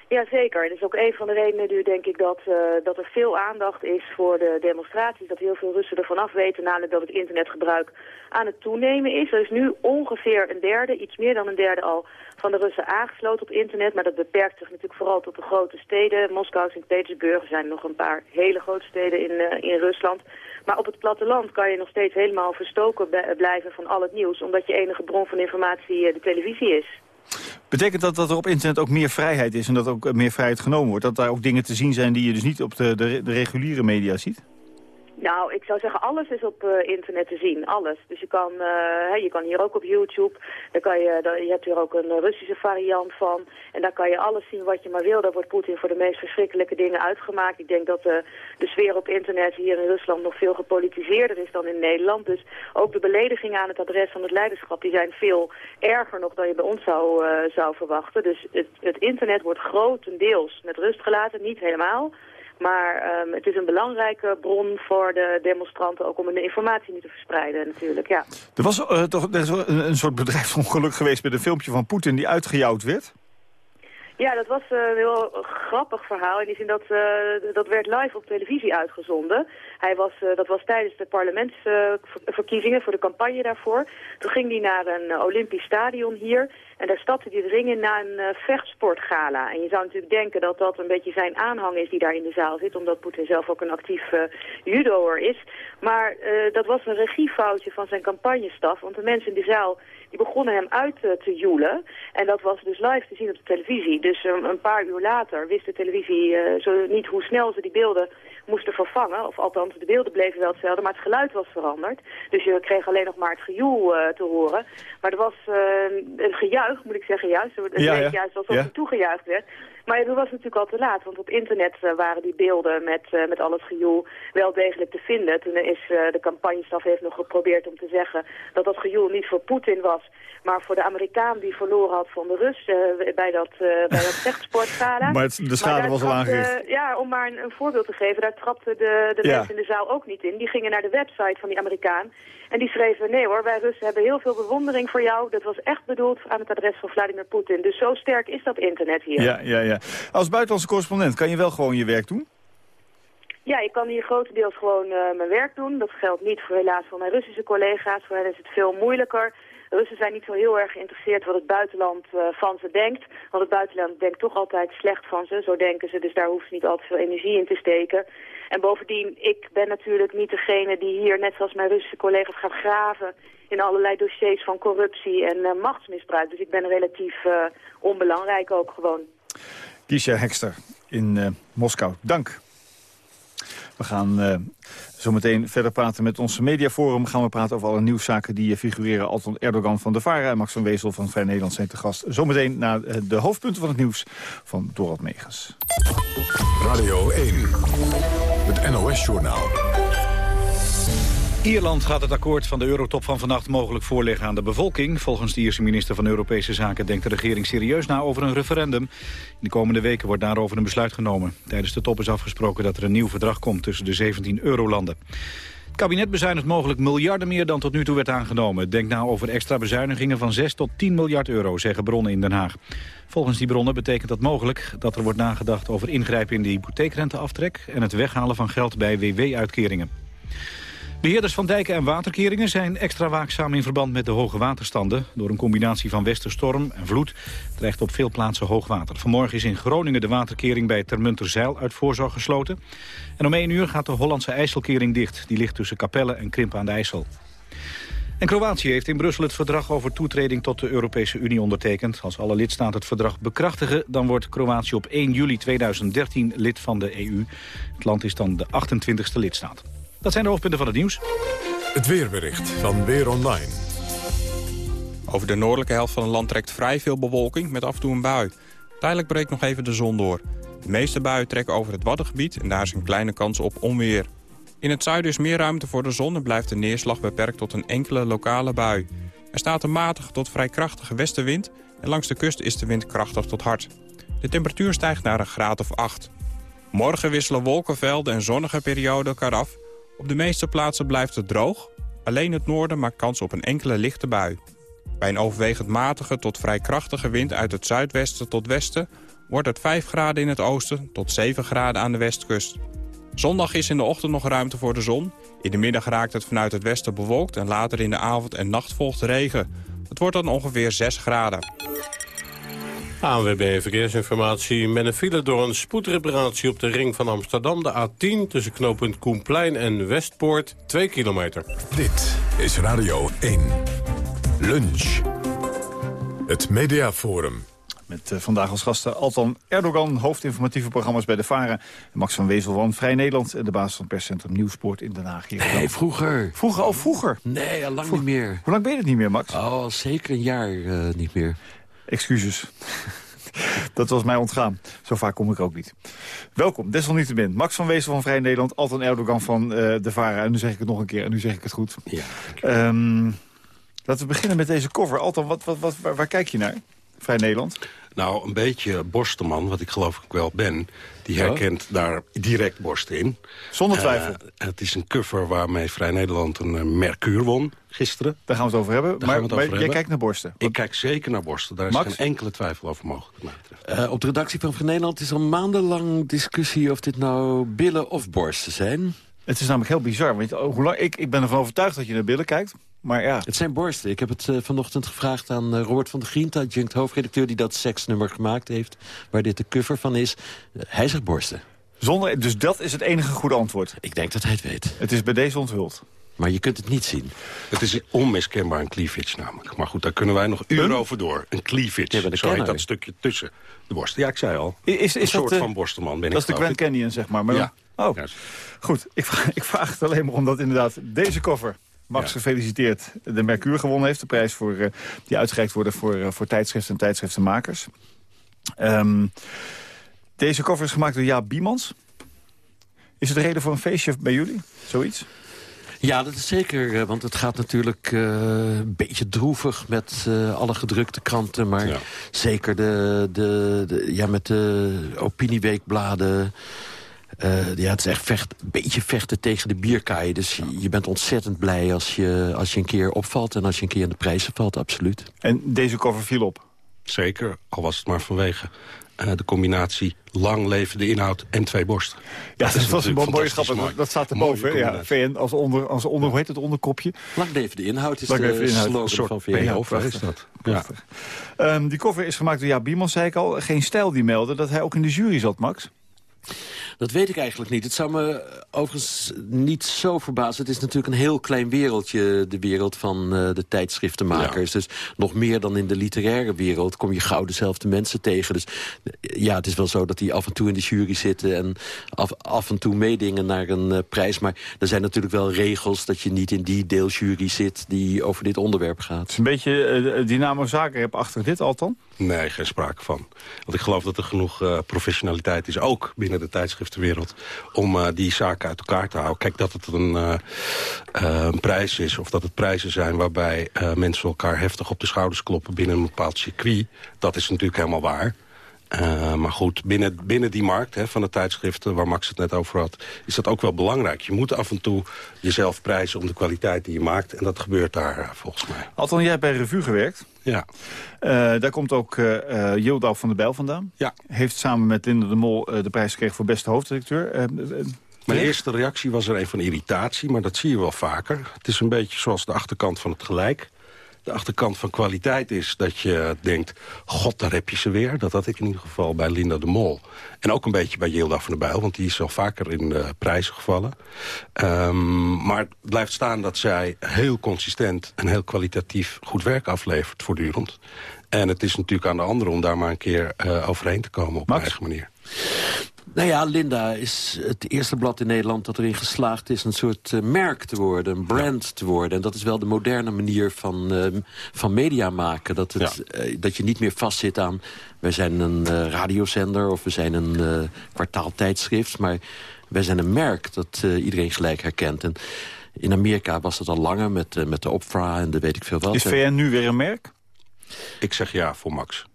Ja, zeker. Dat is ook een van de redenen nu, denk ik, dat, uh, dat er veel aandacht is voor de demonstraties. Dat heel veel Russen ervan af weten, namelijk dat het internetgebruik aan het toenemen is. Er is nu ongeveer een derde, iets meer dan een derde al, van de Russen aangesloten op internet. Maar dat beperkt zich natuurlijk vooral tot de grote steden. Moskou, Sint-Petersburg, er zijn nog een paar hele grote steden in, uh, in Rusland. Maar op het platteland kan je nog steeds helemaal verstoken blijven van al het nieuws. Omdat je enige bron van informatie de televisie is. Betekent dat dat er op internet ook meer vrijheid is en dat ook meer vrijheid genomen wordt? Dat daar ook dingen te zien zijn die je dus niet op de, de, de reguliere media ziet? Nou, ik zou zeggen, alles is op uh, internet te zien, alles. Dus je kan, uh, je kan hier ook op YouTube, daar kan je, daar, je hebt hier ook een Russische variant van. En daar kan je alles zien wat je maar wil. Daar wordt Poetin voor de meest verschrikkelijke dingen uitgemaakt. Ik denk dat uh, de sfeer op internet hier in Rusland nog veel gepolitiseerder is dan in Nederland. Dus ook de beledigingen aan het adres van het leiderschap, die zijn veel erger nog dan je bij ons zou, zou verwachten. Dus het, het internet wordt grotendeels met rust gelaten, niet helemaal. Maar um, het is een belangrijke bron voor de demonstranten ook om de informatie niet te verspreiden natuurlijk, ja. Er was uh, toch een soort bedrijfsongeluk geweest met een filmpje van Poetin die uitgejouwd werd? Ja, dat was uh, een heel grappig verhaal. In die zin dat, uh, dat werd live op televisie uitgezonden. Hij was, uh, dat was tijdens de parlementsverkiezingen voor de campagne daarvoor. Toen ging hij naar een Olympisch stadion hier. En daar stapte hij de in na een uh, vechtsportgala. En je zou natuurlijk denken dat dat een beetje zijn aanhang is die daar in de zaal zit. Omdat Poetin zelf ook een actief judoer is. Maar dat was een regiefoutje van zijn campagnestaf. Want de mensen in de zaal die begonnen hem uit te joelen. En dat was dus live te zien op de televisie. Dus een paar uur later wist de televisie zo niet hoe snel ze die beelden moesten vervangen. Of althans, de beelden bleven wel hetzelfde, maar het geluid was veranderd. Dus je kreeg alleen nog maar het gejoel uh, te horen. Maar er was uh, een gejuich, moet ik zeggen juist. Het ja, leek juist alsof ja. er toegejuicht werd. Maar dat was natuurlijk al te laat, want op internet uh, waren die beelden met, uh, met al het gejoel wel degelijk te vinden. Toen is uh, de campagnestaf heeft nog geprobeerd om te zeggen dat dat gejoel niet voor Poetin was, maar voor de Amerikaan die verloren had van de Rus bij dat, bij dat [laughs] vechtsportgala. maar het, de schade was al aangericht. ja, om maar een, een, voorbeeld te geven, daar trapten de, de Ja. mensen in de zaal ook niet in. Die gingen naar de website van die Amerikaan en die schreven, nee hoor, wij Russen hebben heel veel bewondering voor jou. Dat was echt bedoeld aan het adres van Vladimir Poetin. Dus zo sterk is dat internet hier. Ja, ja, ja. Als buitenlandse correspondent kan je wel gewoon je werk doen? Ja, ik kan hier grotendeels gewoon uh, mijn werk doen. Dat geldt niet voor helaas voor mijn Russische collega's. Voor hen is het veel moeilijker. Russen zijn niet zo heel erg geïnteresseerd wat het buitenland uh, van ze denkt. Want het buitenland denkt toch altijd slecht van ze. Zo denken ze, dus daar hoeft ze niet altijd veel energie in te steken. En bovendien, ik ben natuurlijk niet degene die hier, net zoals mijn Russische collega's, gaat graven in allerlei dossiers van corruptie en uh, machtsmisbruik. Dus ik ben relatief uh, onbelangrijk ook gewoon. Kisha Hekster in Moskou. Dank. We gaan uh, zo meteen verder praten met ons mediaforum. Gaan we praten over alle nieuwszaken die figureren. Alton Erdogan van de VARA en Max van Wezel van Vrij Nederland zijn te gast. Zometeen naar uh, de hoofdpunten van het nieuws van Dorald Megens. Radio 1, het NOS-journaal. Ierland gaat het akkoord van de eurotop van vannacht mogelijk voorleggen aan de bevolking. Volgens de Ierse minister van Europese Zaken denkt de regering serieus na over een referendum. In de komende weken wordt daarover een besluit genomen. Tijdens de top is afgesproken dat er een nieuw verdrag komt tussen de 17 eurolanden. Het kabinet bezuinigt mogelijk miljarden meer dan tot nu toe werd aangenomen. Denkt na over extra bezuinigingen van 6 tot 10 miljard euro, zeggen bronnen in Den Haag. Volgens die bronnen betekent dat mogelijk dat er wordt nagedacht over ingrijpen in de hypotheekrenteaftrek... en het weghalen van geld bij WW-uitkeringen. Beheerders van dijken en waterkeringen zijn extra waakzaam in verband met de hoge waterstanden. Door een combinatie van westerstorm en vloed dreigt op veel plaatsen hoogwater. Vanmorgen is in Groningen de waterkering bij Termunterzeil uit voorzorg gesloten. En om 1 uur gaat de Hollandse IJsselkering dicht. Die ligt tussen Capelle en Krimpen aan de IJssel. En Kroatië heeft in Brussel het verdrag over toetreding tot de Europese Unie ondertekend. Als alle lidstaten het verdrag bekrachtigen, dan wordt Kroatië op 1 juli 2013 lid van de EU. Het land is dan de 28e lidstaat. Dat zijn de hoofdpunten van het nieuws. Het weerbericht van Weer Online. Over de noordelijke helft van het land trekt vrij veel bewolking met af en toe een bui. Tijdelijk breekt nog even de zon door. De meeste buien trekken over het Waddengebied en daar is een kleine kans op onweer. In het zuiden is meer ruimte voor de zon en blijft de neerslag beperkt tot een enkele lokale bui. Er staat een matige tot vrij krachtige westenwind en langs de kust is de wind krachtig tot hard. De temperatuur stijgt naar een graad of 8. Morgen wisselen wolkenvelden en zonnige perioden elkaar af. Op de meeste plaatsen blijft het droog. Alleen het noorden maakt kans op een enkele lichte bui. Bij een overwegend matige tot vrij krachtige wind uit het zuidwesten tot westen... wordt het 5 graden in het oosten tot 7 graden aan de westkust. Zondag is in de ochtend nog ruimte voor de zon. In de middag raakt het vanuit het westen bewolkt... en later in de avond en nacht volgt regen. Het wordt dan ongeveer 6 graden. ANWB Verkeersinformatie. Met een file door een spoedreparatie op de ring van Amsterdam. De A10 tussen knooppunt Koenplein en Westpoort. 2 kilometer. Dit is Radio 1. Lunch. Het Mediaforum. Met uh, vandaag als gasten Altan Erdogan, hoofdinformatieve programma's bij de VARA. En Max van Wezel van Vrij Nederland en de baas van het perscentrum Nieuwsport in Den Haag. Hier nee, vroeger. Vroeger, al oh, vroeger? Nee, al lang niet meer. Hoe lang ben je het niet meer, Max? Oh, al zeker een jaar uh, niet meer. Excuses. Dat was mij ontgaan. Zo vaak kom ik ook niet. Welkom, desalniettemin. Max van Wezel van Vrij Nederland, Altan Erdogan van uh, de VARA. En nu zeg ik het nog een keer en nu zeg ik het goed. Ja. Um, laten we beginnen met deze cover. Altan, wat, wat, wat, waar, waar kijk je naar? Vrij Nederland? Nou, een beetje Borsteman, wat ik geloof ik wel ben... die herkent ja. daar direct borsten in. Zonder twijfel. Uh, het is een cover waarmee Vrij Nederland een uh, Mercuur won gisteren. Daar gaan we het over hebben. Daar maar, over maar hebben. jij kijkt naar borsten? Ik kijk zeker naar borsten. Daar is Max? geen enkele twijfel over mogelijk. Uh, op de redactie van Vrij Nederland is al maandenlang discussie... of dit nou billen of borsten zijn. Het is namelijk heel bizar. Want hoe lang, ik, ik ben ervan overtuigd dat je naar billen kijkt. Maar ja. Het zijn borsten. Ik heb het uh, vanochtend gevraagd aan uh, Robert van der Grient... adjunct hoofdredacteur die dat seksnummer gemaakt heeft... waar dit de cover van is. Uh, hij zegt borsten. Zonder, dus dat is het enige goede antwoord? Ik denk dat hij het weet. Het is bij deze onthuld. Maar je kunt het niet zien. Het is onmiskenbaar een cleavage namelijk. Maar goed, daar kunnen wij nog uren over door. Een cleavage, ja, zo heet dat stukje tussen de borsten. Ja, ik zei al. Is, is, een soort dat, van borstenman ben dat ik. Dat is de Grand. Canyon, zeg maar. maar ja. Oh, ja. goed. Ik [laughs] vraag, ik vraag het alleen maar omdat inderdaad deze koffer... Max ja. gefeliciteerd de Mercure gewonnen heeft. De prijs voor, uh, die uitgereikt wordt voor, uh, voor tijdschriften en tijdschriftenmakers. Um, deze koffer is gemaakt door Jaap Biemans. Is het de reden voor een feestje bij jullie? Zoiets? Ja, dat is zeker, want het gaat natuurlijk uh, een beetje droevig met uh, alle gedrukte kranten. Maar ja. zeker de, de, de, ja, met de opinieweekbladen. Uh, ja, het is echt vecht, een beetje vechten tegen de bierkaai. Dus je, je, bent ontzettend blij als je, als je een keer opvalt... en als je een keer in de prijzen valt, absoluut. En deze cover viel op? Zeker, al was het maar vanwege uh, de combinatie lang leven de inhoud en twee borsten. Ja, dat, dat was een mooie. Dat, dat staat erboven. Ja, VN als onder, als onder, hoe heet het onderkopje? Lang leven de inhoud is lang de, de inhoud. slogan soort van VN. Ja, is dat. Ja. Um, die cover is gemaakt door Jaap Biemans, zei ik al. Geen stijl die meldde dat hij ook in de jury zat, Max. Dat weet ik eigenlijk niet. Het zou me overigens niet zo verbazen. Het is natuurlijk een heel klein wereldje, de wereld van uh, de tijdschriftenmakers. Ja. Dus nog meer dan in de literaire wereld kom je gauw dezelfde mensen tegen. Dus ja, het is wel zo dat die af en toe in de jury zitten... en af, af en toe meedingen naar een uh, prijs. Maar er zijn natuurlijk wel regels dat je niet in die deeljury zit... die over dit onderwerp gaat. Het is een beetje uh, Dynamo Zaken heb achter dit al dan? Nee, geen sprake van. Want ik geloof dat er genoeg uh, professionaliteit is, ook binnen de tijdschriftenwereld... om uh, die zaken uit elkaar te houden. Kijk, dat het een, uh, een prijs is, of dat het prijzen zijn... waarbij mensen elkaar heftig op de schouders kloppen binnen een bepaald circuit... dat is natuurlijk helemaal waar. Uh, maar goed, binnen, binnen die markt hè, van de tijdschriften... waar Max het net over had, is dat ook wel belangrijk. Je moet af en toe jezelf prijzen om de kwaliteit die je maakt. En dat gebeurt daar uh, volgens mij. Althans, jij hebt bij Revue gewerkt. Ja. Uh, daar komt ook uh, Yildav van der Bijl vandaan. Ja. Heeft samen met Linda de Mol de prijs gekregen voor beste hoofdredacteur. Mijn eerste reactie was er een van irritatie, maar dat zie je wel vaker. Het is een beetje zoals de achterkant van het gelijk. De achterkant van kwaliteit is dat je denkt... god, daar heb je ze weer. Dat had ik in ieder geval bij Linda de Mol. En ook een beetje bij Yilda van der Bijl... want die is al vaker in de prijzen gevallen. Um, maar het blijft staan dat zij heel consistent... en heel kwalitatief goed werk aflevert voortdurend. En het is natuurlijk aan de anderen om daar maar een keer uh, overheen te komen... op Max? eigen manier. Nou ja, Linda is het eerste blad in Nederland dat erin geslaagd is... een soort uh, merk te worden, een brand ja. te worden. En dat is wel de moderne manier van, uh, van media maken. Dat, het, ja. uh, dat je niet meer vastzit aan... wij zijn een radiozender of we zijn een kwartaaltijdschrift... maar wij zijn een merk dat iedereen gelijk herkent. En in Amerika was dat al langer met, met de Opera en de weet ik veel wat. Is VN nu weer een merk? Ik zeg ja voor Max.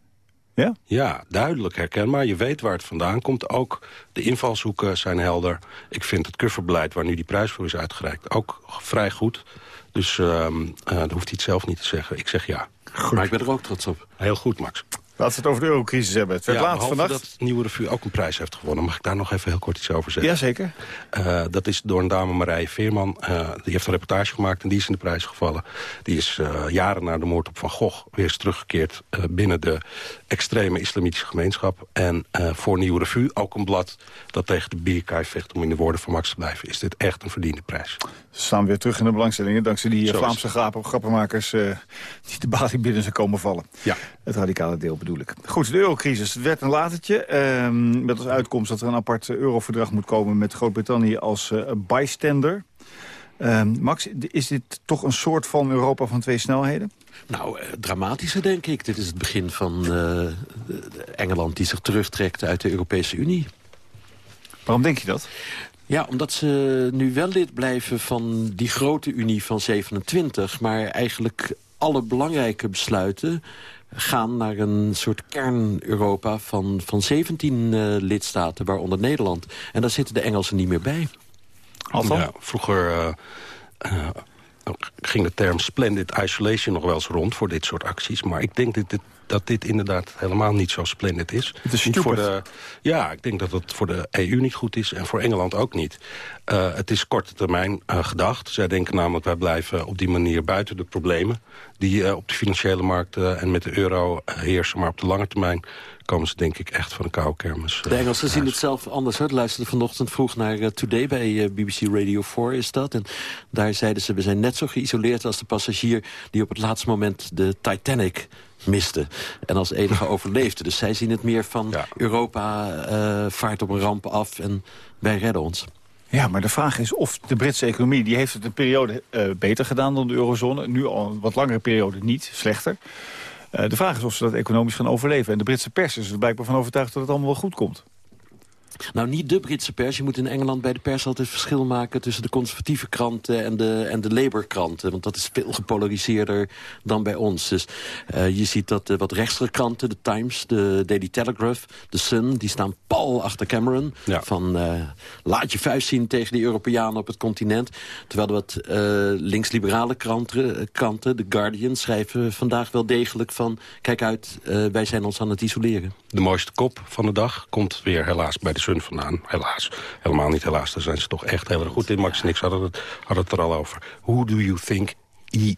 Ja? Ja, duidelijk herkenbaar. Je weet waar het vandaan komt. Ook de invalshoeken zijn helder. Ik vind het coverbeleid waar nu die prijs voor is uitgereikt ook vrij goed. Dus uh, uh, dat hoeft hij het zelf niet te zeggen. Ik zeg ja. Goed. Maar ik ben er ook trots op. Heel goed, Max. Laten we het over de eurocrisis hebben. Het werd ja, laatst vannacht. dat Nieuwe Revue ook een prijs heeft gewonnen. Mag ik daar nog even heel kort iets over zeggen? Jazeker. Uh, dat is door een dame Marije Veerman. Uh, die heeft een reportage gemaakt en die is in de prijs gevallen. Die is uh, jaren na de moord op Van Gogh weer eens teruggekeerd... binnen de extreme islamitische gemeenschap. En voor Nieuwe Revue, ook een blad dat tegen de bierkaai vecht... om in de woorden van Max te blijven, is dit echt een verdiende prijs. Ze staan weer terug in de belangstellingen... dankzij die Zo Vlaamse grappen, grappenmakers die de balie binnen zijn komen vallen. Ja. Het radicale deel bedoel ik. Goed, de eurocrisis. Het werd een latertje. Uh, met als uitkomst dat er een apart euroverdrag moet komen... met Groot-Brittannië als uh, bystander. Uh, Max, is dit toch een soort van Europa van twee snelheden? Nou, uh, dramatischer denk ik. Dit is het begin van Engeland die zich terugtrekt uit de Europese Unie. Waarom denk je dat? Ja, omdat ze nu wel lid blijven van die grote Unie van 27... maar eigenlijk alle belangrijke besluiten gaan naar een soort kern-Europa van, van 17 uh, lidstaten, waaronder Nederland. En daar zitten de Engelsen niet meer bij. Ja, vroeger uh, uh, ging de term splendid isolation nog wel eens rond voor dit soort acties. Maar ik denk dat dit dat dit inderdaad helemaal niet zo splendid is. Het is niet voor de, Ja, ik denk dat het voor de EU niet goed is en voor Engeland ook niet. Eh, het is korte termijn eh, gedacht. Zij denken namelijk, wij blijven op die manier buiten de problemen... die eh, op de financiële markten en met de euro heersen. Maar op de lange termijn komen ze denk ik echt van een koude kermis. De Engelsen zien het zelf anders. Ik luisterde vanochtend vroeg naar Today bij BBC Radio 4 is dat. En daar zeiden ze, we zijn net zo geïsoleerd als de passagier... die op het laatste moment de Titanic miste. En als enige [laughs] overleefde. Dus zij zien het meer van Europa eh, vaart op een ramp af en wij redden ons. Ja, maar de vraag is of de Britse economie... die heeft het een periode eh, beter gedaan dan de eurozone. Nu al een wat langere periode niet, slechter. Eh, de vraag is of ze dat economisch gaan overleven. En de Britse pers is er blijkbaar van overtuigd dat het allemaal wel goed komt. Nou, niet de Britse pers. Je moet in Engeland bij de pers altijd verschil maken... tussen de conservatieve kranten en de, en de Labour-kranten. Want dat is veel gepolariseerder dan bij ons. Dus eh, je ziet dat de wat rechtse kranten, de Times, de Daily Telegraph... de Sun, die staan pal achter Cameron. Van eh, laat je vuist zien tegen de Europeanen op het continent. Terwijl de wat eh, links-liberale kranten, kranten, de Guardian... schrijven vandaag wel degelijk van... kijk uit, eh, wij zijn ons aan het isoleren. De mooiste kop van de dag komt weer helaas bij de Vandaan. Helaas. Helemaal niet helaas. Daar zijn ze toch echt heel erg goed in. Max en ik hadden het, hadden het er al over. Who do you think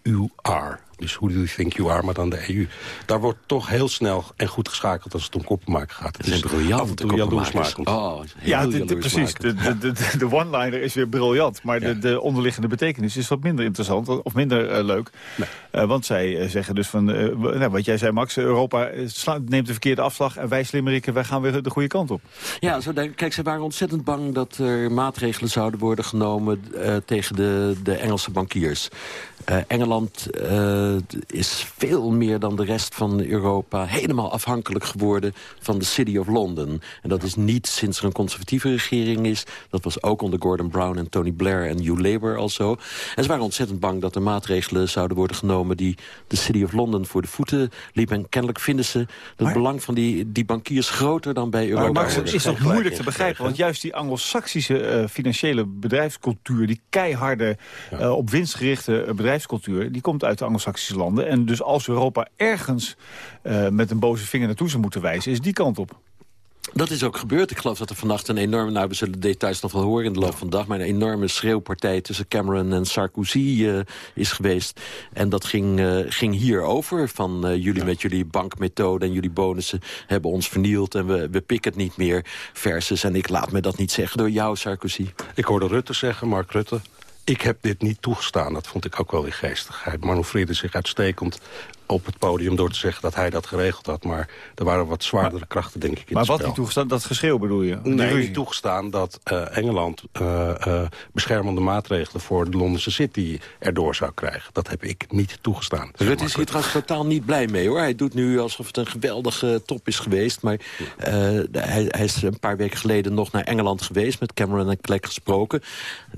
EU are? Dus who do you think you are, maar dan de EU. Daar wordt toch heel snel en goed geschakeld als het om koppen maken gaat. Het is en toe koppenmakers. Oh, Ja, precies. De, de, de, de one-liner is weer briljant. Maar de, de onderliggende betekenis is wat minder interessant. Of minder eh, leuk. Eh, want zij eh, zeggen dus van... eh, nou, wat jij zei, Max. Europa neemt de verkeerde afslag. En wij slimmerikken, wij gaan weer de goede kant op. Ja, zo, denk- kijk, ze waren ontzettend bang dat er maatregelen zouden worden genomen eh, tegen de, de Engelse bankiers. Eh, Engeland eh, is veel meer dan de rest van Europa helemaal afhankelijk geworden van de City of London. En dat is niet sinds er een conservatieve regering is. Dat was ook onder Gordon Brown en Tony Blair en New Labour al zo. En ze waren ontzettend bang dat er maatregelen zouden worden genomen die de City of London voor de voeten liepen. En kennelijk vinden ze het belang van die, die bankiers groter dan bij Europa. Maar het is toch moeilijk te begrijpen. Want juist die anglo-saxische eh, financiële bedrijfscultuur... die keiharde, op winst gerichte eh, bedrijfscultuur... die komt uit de anglo-saxische landen. En dus als Europa ergens eh, met een boze vinger naartoe zou moeten wijzen... is die kant op. Dat is ook gebeurd. Ik geloof dat er vannacht een enorme... nou, we zullen de details nog wel horen in de loop van de dag... maar een enorme schreeuwpartij tussen Cameron en Sarkozy eh, is geweest. En dat ging, eh, ging hier over. Van jullie met jullie bankmethode en jullie bonussen hebben ons vernield... en we, we pikken het niet meer. Versus, en ik laat me dat niet zeggen door jou, Sarkozy. Ik hoorde Rutte zeggen, Mark Rutte... ik heb dit niet toegestaan. Dat vond ik ook wel weer geestig. Hij manoeuvreerde zich uitstekend op het podium... door te zeggen dat hij dat geregeld had. Maar er waren wat zwaardere krachten, denk ik, in Maar wat spel. niet toegestaan, dat geschreeuw bedoel je? Nee, niet toegestaan dat eh, Engeland eh, eh, beschermende maatregelen voor de Londense City erdoor zou krijgen. Dat heb ik niet toegestaan. Rutte is hier trouwens totaal niet blij mee, hoor. Hij doet nu alsof het een geweldige top is geweest. Maar eh, hij, hij is een paar weken geleden nog naar Engeland geweest... met Cameron en Clegg gesproken.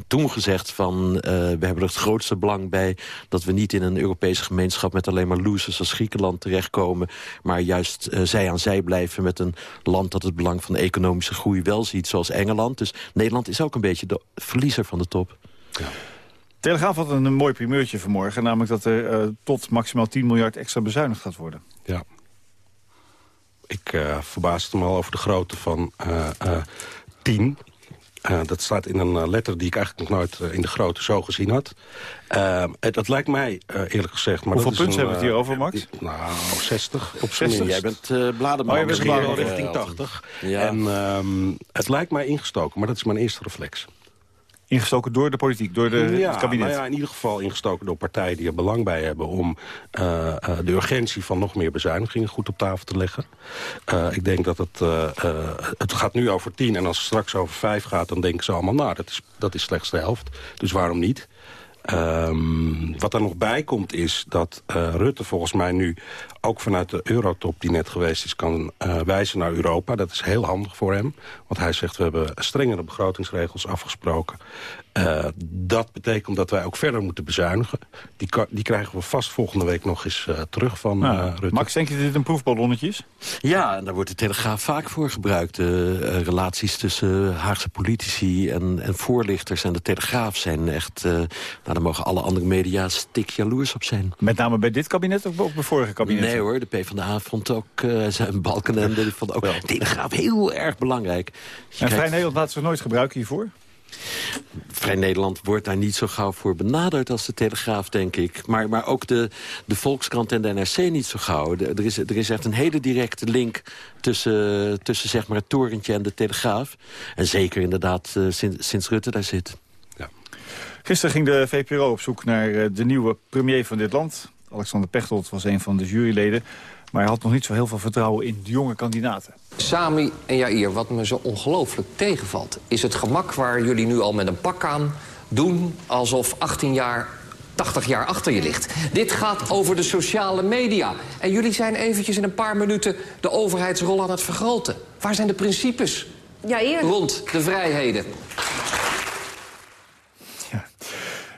Toen gezegd van, eh, we hebben er het grootste belang bij... dat we niet in een Europese gemeenschap met alleen maar losers als Griekenland terechtkomen... maar juist eh, zij aan zij blijven met een land dat het belang van de economische groei wel ziet... zoals Engeland. Dus Nederland is ook een beetje de verliezer van de top. Telegraaf had een, mooi primeurtje vanmorgen. Namelijk dat er eh, tot maximaal 10 miljard extra bezuinigd gaat worden. Ja. Ik eh verbaasde me al over de grootte van eh eh 10. Eh, dat staat in een eh, letter die ik eigenlijk nog nooit eh, in de grootte zo gezien had. Eh, het, dat lijkt mij, eerlijk gezegd... Maar Hoeveel punten een, hebben we het hier over, Max? Nou, 60 op zijn 60? minst. Jij bent uh, blademan. Oh, jij bent richting Eh, 80. Ja. En ehm, het lijkt mij ingestoken, maar dat is mijn eerste reflex. Ingestoken door de politiek, door de, ja, het kabinet. nou ja, in ieder geval ingestoken door partijen die er belang bij hebben... om eh, eh, de urgentie van nog meer bezuinigingen goed op tafel te leggen. Eh, ik denk dat het, het gaat nu over tien en als het straks over vijf gaat... dan denken ze allemaal, nou, dat is, dat is slechts de helft. Dus waarom niet? Ehm, wat er nog bij komt is dat Rutte volgens mij nu ook vanuit de eurotop die net geweest is... kan eh, wijzen naar Europa. Dat is heel handig voor hem. Want hij zegt we hebben strengere begrotingsregels afgesproken. Eh, dat betekent dat wij ook verder moeten bezuinigen. Die, die krijgen we vast volgende week nog eens eh, terug van Nou, eh, Rutte. Max, denk je dat dit een proefballonnetje is? Ja, en daar wordt de Telegraaf vaak voor gebruikt. De eh, relaties tussen Haagse politici en, en voorlichters en de Telegraaf zijn echt... eh, nou, daar mogen alle andere media stik jaloers op zijn. Met name bij dit kabinet of ook bij vorige kabinetten? Nee hoor, de PvdA vond ook uh, zijn Balkenende. Die vond ook Telegraaf heel erg belangrijk. Je en Vrij Nederland laat ze nooit gebruiken hiervoor? Vrij Nederland wordt daar niet zo gauw voor benaderd als de Telegraaf, denk ik. Maar, maar ook de, de Volkskrant en de NRC niet zo gauw. er, is, er is echt een hele directe link tussen, tussen zeg maar het torentje en de Telegraaf. En zeker inderdaad uh, sinds, sinds Rutte daar zit. Ja. Gisteren ging de VPRO op zoek naar uh, de nieuwe premier van dit land. Alexander Pechtold was een van de juryleden. Maar hij had nog niet zo heel veel vertrouwen in de jonge kandidaten. Sami en Jair, wat me zo ongelooflijk tegenvalt... is het gemak waar jullie nu al met een pak aan doen... alsof 18 jaar 80 jaar achter je ligt. Dit gaat over de sociale media. En jullie zijn eventjes in een paar minuten de overheidsrol aan het vergroten. Waar zijn de principes Jair. rond de vrijheden? Ja.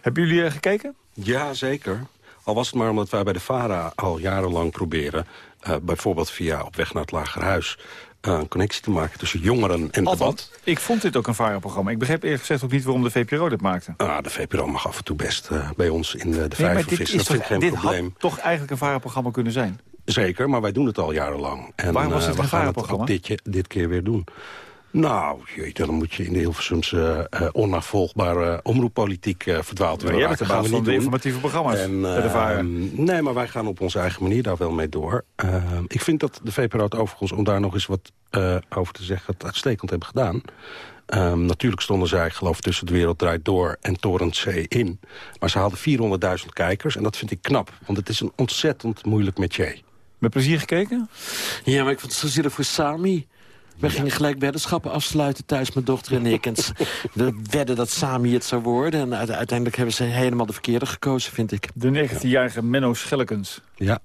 Hebben jullie uh, gekeken? Ja, zeker. Al was het maar omdat wij bij de VARA al jarenlang proberen... Uh, bijvoorbeeld via Op weg naar het Lagerhuis... Uh, een connectie te maken tussen jongeren en debat. Ik vond dit ook een VARA-programma. Ik begreep eerlijk gezegd ook niet waarom de VPRO dit maakte. Ah, de VPRO mag af en toe best uh, bij ons in de, de nee. Dat vind ik geen dit probleem. Had toch eigenlijk een VARA-programma kunnen zijn? Zeker, maar wij doen het al jarenlang. En, Waarom was het we een gaan VARA-programma? dit, dit keer weer doen. Nou, jeetje, dan moet je in de Hilversumse uh, onafvolgbare omroeppolitiek uh, verdwaald worden. jij bent de baas van de informatieve programma's en, uh, varen. Nee, maar wij gaan op onze eigen manier daar wel mee door. Ehm, ik vind dat de VPRO het overigens, om daar nog eens wat eh, over te zeggen... het uitstekend hebben gedaan. Um, natuurlijk stonden zij, geloof tussen de wereld draait door en Torrent C in. Maar ze haalden 400.000 kijkers en dat vind ik knap. Want het is een ontzettend moeilijk métier. Met plezier gekeken? Ja, maar ik vond het zo zielig voor Sami. We gingen gelijk weddenschappen afsluiten thuis, mijn dochter en ik. En we wedden dat Sami het zou worden. En uiteindelijk hebben ze helemaal de verkeerde gekozen, vind ik. De 19-jarige Menno Schellekens. Ja.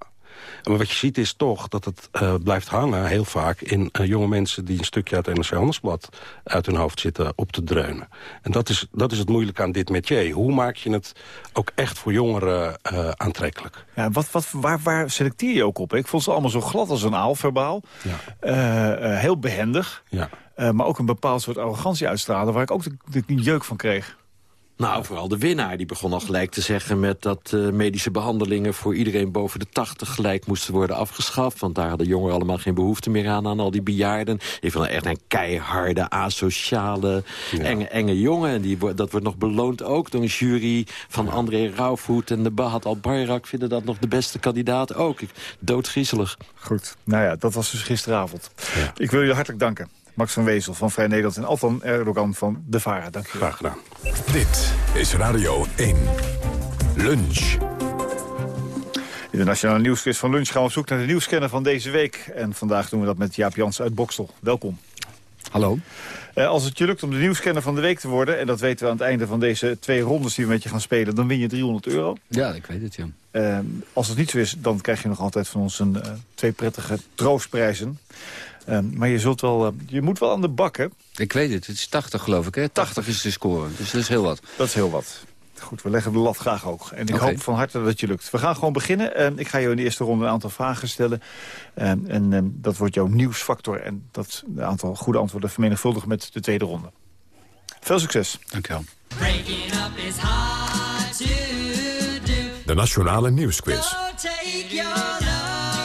Maar wat je ziet is toch dat het uh, blijft hangen, heel vaak... in uh, jonge mensen die een stukje uit het NRC Handelsblad uit hun hoofd zitten op te dreunen. En dat is, dat is het moeilijke aan dit métier. Hoe maak je het ook echt voor jongeren uh, aantrekkelijk? Ja, wat, wat, waar, waar selecteer je ook op? Ik vond ze allemaal zo glad als een aal, verbaal. Ja. heel behendig. Ja. maar ook een bepaald soort arrogantie uitstralen... waar ik ook de, de jeuk van kreeg. Nou, vooral de winnaar. Die begon al gelijk te zeggen met dat uh, medische behandelingen... voor iedereen boven de 80 gelijk moesten worden afgeschaft. Want daar hadden jongeren allemaal geen behoefte meer aan, aan al die bejaarden. Ik vond echt een keiharde, asociale, ja. enge, enge jongen. En die, dat wordt nog beloond ook door een jury van ja. André Rauwvoet... en de Bahat Al-Bayrak vinden dat nog de beste kandidaat ook. Doodgriezelig. Goed, nou ja, dat was dus gisteravond. Ja. Ik wil je hartelijk danken. Max van Wezel van Vrij Nederland en Altan Erdogan van De Vara. Dank je Graag gedaan. Dit is Radio 1. Lunch. In de Nationale Nieuwsquiz van Lunch gaan we op zoek naar de nieuwscanner van deze week. En vandaag doen we dat met Jaap Jans uit Bokstel. Welkom. Hallo. Uh, als het je lukt om de nieuwscanner van de week te worden... en dat weten we aan het einde van deze twee rondes die we met je gaan spelen... dan win je 300 euro. Ja, ik weet het, ja. Uh, als het niet zo is, dan krijg je nog altijd van ons een, uh, twee prettige troostprijzen. Uh, maar je, zult wel, uh, je moet wel aan de bak, hè? Ik weet het. Het is 80, geloof ik, hè? 80 is de score. Dus dat is heel wat. Dat is heel wat. Goed, we leggen de lat graag hoog. En ik okay. hoop van harte dat het je lukt. We gaan gewoon beginnen. Uh, ik ga je in de eerste ronde een aantal vragen stellen. en dat wordt jouw nieuwsfactor. En dat aantal goede antwoorden vermenigvuldigen met de tweede ronde. Veel succes. Dank je wel. De Nationale Nieuwsquiz.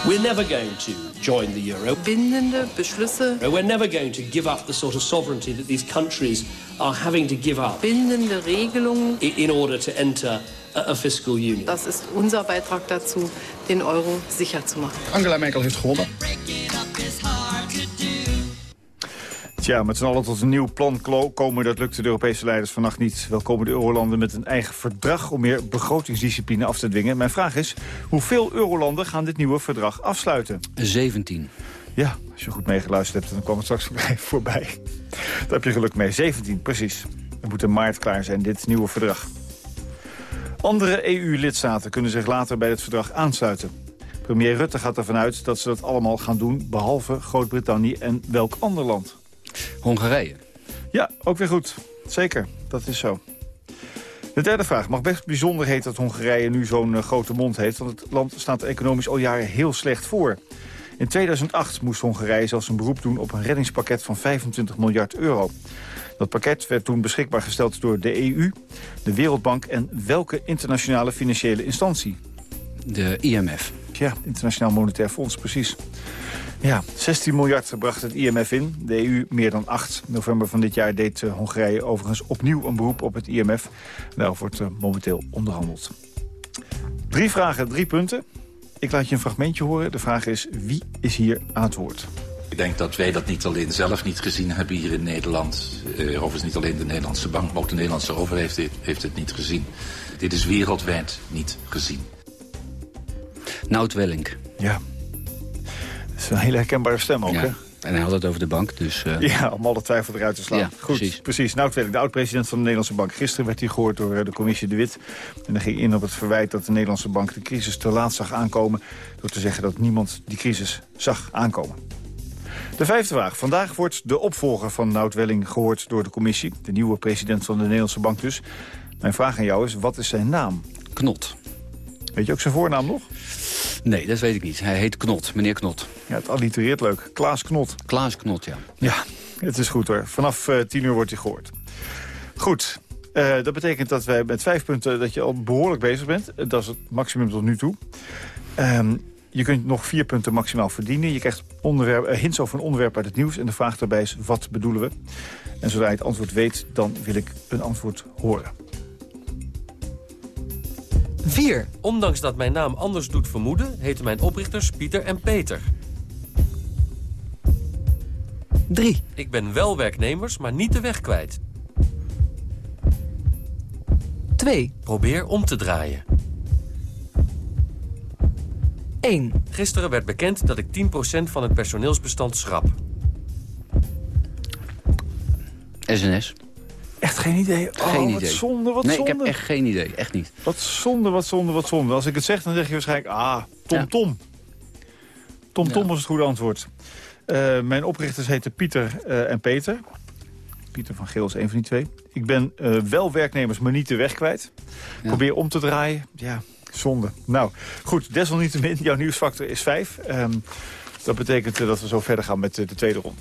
We're never going to join the euro. Bindende beschlüsse. We're never going to give up the sort of sovereignty that these countries are having to give up. Bindende Regelungen. In order to enter a, fiscal union. Das ist unser Beitrag dazu, den Euro sicher zu machen. Angela Merkel heeft gewonnen. Tja, met z'n allen tot een nieuw plan komen, dat lukte de Europese leiders vannacht niet. Wel komen de eurolanden met een eigen verdrag om meer begrotingsdiscipline af te dwingen. Mijn vraag is, hoeveel eurolanden gaan dit nieuwe verdrag afsluiten? 17. Ja, als je goed meegeluisterd hebt, dan kwam het straks [laughs] voorbij. Daar heb je geluk mee. 17, precies. Het moet in maart klaar zijn, dit nieuwe verdrag. Andere EU-lidstaten kunnen zich later bij het verdrag aansluiten. Premier Rutte gaat ervan uit dat ze dat allemaal gaan doen... behalve Groot-Brittannië en welk ander land? Hongarije. Ja, ook weer goed. Zeker, dat is zo. De derde vraag. Mag best bijzonder heet dat Hongarije nu zo'n uh, grote mond heeft... want het land staat economisch al jaren heel slecht voor. In 2008 moest Hongarije zelfs een beroep doen op een reddingspakket van 25 miljard euro. Dat pakket werd toen beschikbaar gesteld door de EU, de Wereldbank... en welke internationale financiële instantie? De IMF. Ja, Internationaal Monetair Fonds, precies. Ja, 16 miljard bracht het IMF in. De EU meer dan 8. November van dit jaar deed eh, Hongarije overigens opnieuw een beroep op het IMF. Daarover wordt eh, momenteel onderhandeld. Drie vragen, drie punten. Ik laat je een fragmentje horen. De vraag is, wie is hier aan het woord? Ik denk dat wij dat niet alleen zelf niet gezien hebben hier in Nederland. Uh, overigens niet alleen de Nederlandse bank, maar ook de Nederlandse overheid heeft, heeft het niet gezien. Dit is wereldwijd niet gezien. Nout Wellink. Ja. Dat is een hele herkenbare stem ook, Ja. hè? En hij had het over de bank, dus... eh, Ja, om alle twijfel eruit te slaan. Ja, Goed, precies. precies. Nou, Welling, de oud-president van de Nederlandse Bank. Gisteren werd hij gehoord door eh, de commissie De Wit. En hij ging in op het verwijt dat de Nederlandse Bank de crisis te laat zag aankomen... door te zeggen dat niemand die crisis zag aankomen. De vijfde vraag. Vandaag wordt de opvolger van Nout Welling gehoord door de commissie. De nieuwe president van de Nederlandse Bank dus. Mijn vraag aan jou is, wat is zijn naam? Knot. Weet je ook zijn voornaam nog? Nee, dat weet ik niet. Hij heet Knot, meneer Knot. Ja, het allitereert leuk. Klaas Knot. Klaas Knot, ja. Ja, het is goed hoor. Vanaf eh, tien uur wordt hij gehoord. Goed. Eh, dat betekent dat wij met vijf punten dat je al behoorlijk bezig bent. Eh, Dat is het maximum tot nu toe. Ehm, je kunt nog vier punten maximaal verdienen. Je krijgt onderwerp, hints over een onderwerp uit het nieuws. En de vraag daarbij is, wat bedoelen we? En zodra je het antwoord weet, dan wil ik een antwoord horen. 4. Ondanks dat mijn naam anders doet vermoeden... heten mijn oprichters Pieter en Peter. 3. Ik ben wel werknemers, maar niet de weg kwijt. 2. Probeer om te draaien. 1. Gisteren werd bekend dat ik 10% van het personeelsbestand schrap. SNS. Echt geen idee? Oh, geen wat idee. zonde, wat nee, zonde. ik heb echt geen idee. Echt niet. Wat zonde, wat zonde, wat zonde. Als ik het zeg, dan zeg je waarschijnlijk... Ah, Tom Tom. Tom Tom was het goede antwoord. Eh, mijn oprichters heten Pieter eh, en Peter. Pieter van Geel is een van die twee. Ik ben eh, wel werknemers, maar niet de weg kwijt. Probeer om te draaien. Ja, zonde. Nou, goed. Desalniettemin, jouw nieuwsfactor is vijf. Ehm, dat betekent dat we zo verder gaan met de tweede ronde.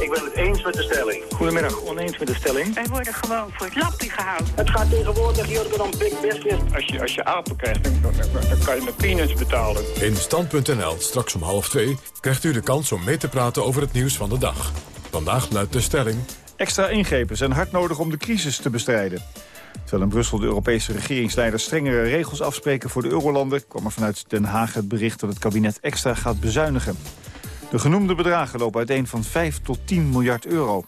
Ik ben het eens met de stelling. Goedemiddag, oneens met de stelling. Wij worden gewoon voor het lappie gehouden. Het gaat tegenwoordig hier dan big business. Als je, als je apen krijgt, dan, dan, dan kan je met peanuts betalen. In Stand.nl, straks om half twee, krijgt u de kans om mee te praten over het nieuws van de dag. Vandaag luidt de stelling... Extra ingrepen zijn hard nodig om de crisis te bestrijden. Terwijl in Brussel de Europese regeringsleiders strengere regels afspreken voor de eurolanden... kwam er vanuit Den Haag het bericht dat het kabinet extra gaat bezuinigen. De genoemde bedragen lopen uiteen van 5 tot 10 miljard euro.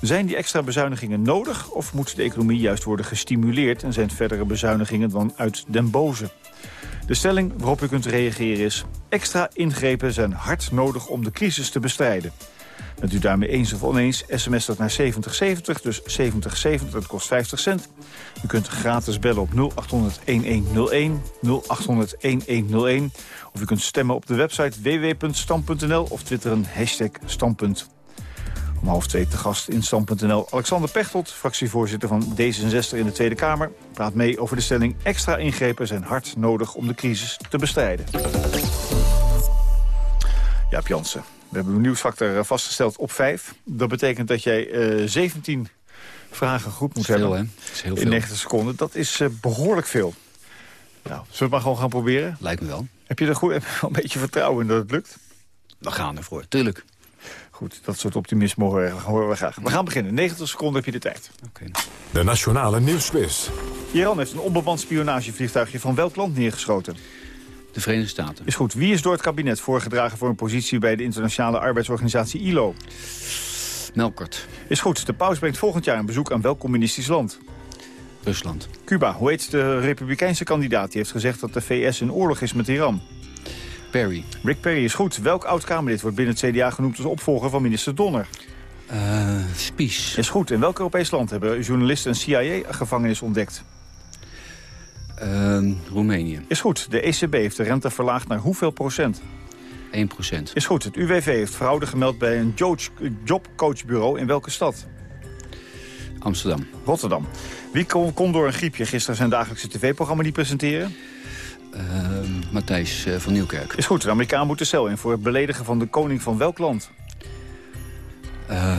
Zijn die extra bezuinigingen nodig of moet de economie juist worden gestimuleerd... en zijn verdere bezuinigingen dan uit den boze? De stelling waarop u kunt reageren is... extra ingrepen zijn hard nodig om de crisis te bestrijden. Bent u daarmee eens of oneens, sms dat naar 7070, dus 7070, dat kost 50 cent. U kunt gratis bellen op 0800-1101, 0800-1101. Of u kunt stemmen op de website www.stam.nl of twitteren hashtag standpunt. Om half twee te gast in Stam.nl Alexander Pechtold, fractievoorzitter van D66 in de Tweede Kamer. Praat mee over de stelling extra ingrepen zijn hard nodig om de crisis te bestrijden. Jaap Jansen, we hebben een nieuwsfactor eh, vastgesteld op 5. Dat betekent dat jij eh 17 vragen goed moet veel, hebben. is heel in veel. 90 seconden. Dat is eh, behoorlijk veel. Nou, zullen we het maar gewoon gaan proberen? Lijkt me wel. Heb je er goed, een beetje vertrouwen in dat het lukt? We gaan ervoor, tuurlijk. Goed, dat soort optimisme horen, horen we graag. We gaan beginnen. 90 seconden heb je de tijd. De Nationale Nieuwsquiz. Iran heeft een onbemand spionagevliegtuigje van welk land neergeschoten? De Verenigde Staten. Is goed. Wie is door het kabinet voorgedragen voor een positie bij de internationale arbeidsorganisatie ILO? Melkert. Is goed. De paus brengt volgend jaar een bezoek aan welk communistisch land? Rusland. Cuba. Hoe heet de republikeinse kandidaat die heeft gezegd dat de VS in oorlog is met Iran? Perry. Rick Perry is goed. Welk oud-Kamerlid wordt binnen het CDA genoemd als opvolger van minister Donner? Uh, Spies. Is goed. In welk Europees land hebben journalisten een CIA-gevangenis ontdekt? Uh, Roemenië. Is goed. De ECB heeft de rente verlaagd naar hoeveel procent? 1 procent. Is goed. Het UWV heeft fraude gemeld bij een jobcoachbureau in welke stad? Amsterdam. Rotterdam. Wie kon, kon door een griepje gisteren zijn dagelijkse tv-programma niet presenteren? Uh, Matthijs uh, van Nieuwkerk. Is goed. De Amerikaan moet de cel in voor het beledigen van de koning van welk land? Uh,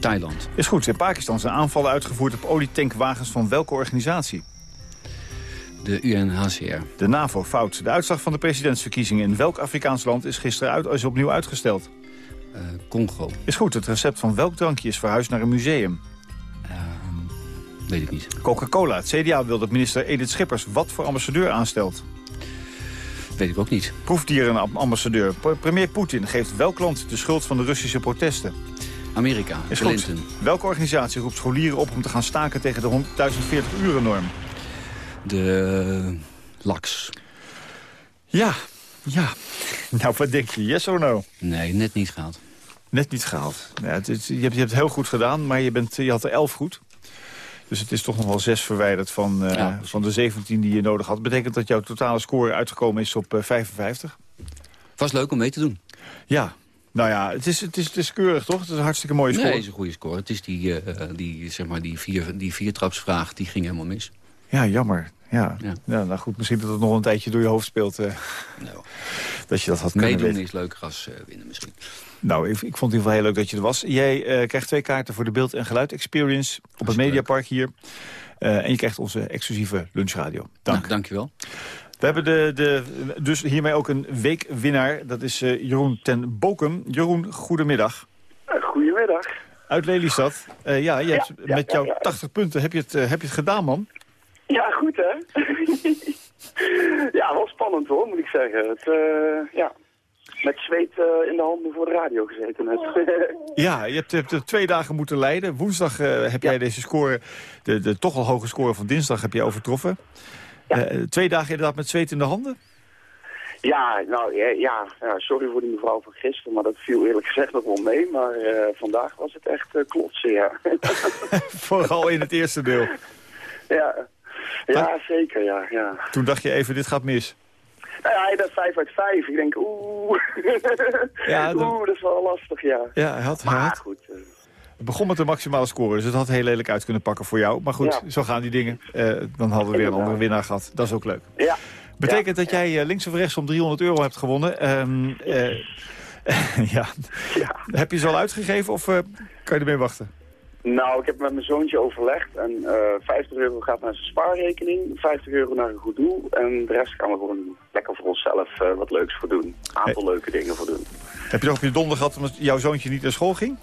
Thailand. Is goed. In Pakistan zijn aanvallen uitgevoerd op olietankwagens van welke organisatie? De UNHCR. De NAVO fout. De uitslag van de presidentsverkiezingen in welk Afrikaans land is gisteren uit, is opnieuw uitgesteld? Uh, Congo. Is goed. Het recept van welk drankje is verhuisd naar een museum? Weet ik niet. Coca-Cola. Het CDA wil dat minister Edith Schippers wat voor ambassadeur aanstelt. Weet ik ook niet. Proefdierenambassadeur. Premier Poetin geeft welk land de schuld van de Russische protesten? Amerika. Is Clinton. Goed. Welke organisatie roept scholieren op om te gaan staken tegen de 1040 uren norm? De LAX. Ja, ja. [laughs] Nou, wat denk je? Yes or no? Nee, net niet gehaald. Net niet gehaald. Ja, het, je, hebt, je hebt het heel goed gedaan, maar je, bent, je had er 11 goed. Dus het is toch nog wel 6 verwijderd van, ja, van de 17 die je nodig had. betekent dat jouw totale score uitgekomen is op uh, 55. Was leuk om mee te doen. Ja, nou ja, het is, het is, het is keurig, toch? Het is een hartstikke mooie score. Nee, het is een goede score. Het is die, uh, die, zeg maar die, vier, die viertrapsvraag, die ging helemaal mis. Ja, jammer. Ja. ja. ja. nou goed, misschien dat het nog een tijdje door je hoofd speelt. Uh, nou. [laughs] Dat je dat had kunnen Meedoen is leuker als uh, winnen misschien. Nou, ik, ik, vond het in ieder geval heel leuk dat je er was. Jij uh, krijgt twee kaarten voor de Beeld- en Geluid-experience op het Mediapark hier. en je krijgt onze exclusieve lunchradio. Dank. Nou, dankjewel. We hebben de, de, dus hiermee ook een weekwinnaar. Dat is Jeroen ten Bokum. Jeroen, goedemiddag. Goedemiddag. Uit Lelystad. ja, je hebt, ja, met ja, jouw 80 punten heb je, het, heb je het gedaan, man. Ja, goed hè? [laughs] ja, wel spannend hoor, moet ik zeggen. Het, uh, ja, met zweet uh, in de handen voor de radio gezeten. Net. [laughs] ja, je hebt, je hebt twee dagen moeten leiden. Woensdag uh, heb ja. jij deze score, de, de toch al hoge score van dinsdag, heb je overtroffen. Ja. twee dagen inderdaad met zweet in de handen? Ja, nou ja, ja, sorry voor die mevrouw van gisteren, maar dat viel eerlijk gezegd nog wel mee. Maar vandaag was het echt klotsen, ja. [laughs] Vooral in het eerste deel. Ja, ja, zeker, ja, ja. Toen dacht je even, dit gaat mis. Nou ja, hij had 5 uit 5. Ik denk, oeh, [laughs] ja, dat... oeh, dat is wel lastig, ja. Ja, hij had, maar had... goed. Uh... Het begon met de maximale score, dus het had heel lelijk uit kunnen pakken voor jou. Maar goed, ja. zo gaan die dingen. Uh, dan hadden we weer een andere winnaar gehad. Dat is ook leuk. Ja. Betekent dat jij uh, links of rechts om 300 euro hebt gewonnen. Um, [laughs] ja. ja. Heb je ze al uitgegeven of kan je ermee wachten? Nou, ik heb met mijn zoontje overlegd en uh, 50 euro gaat naar zijn spaarrekening, 50 euro naar een goed doel en de rest gaan we gewoon lekker voor onszelf uh, wat leuks voor doen. Een aantal hey. leuke dingen voor doen. Heb je nog op je donder gehad omdat jouw zoontje niet naar school ging?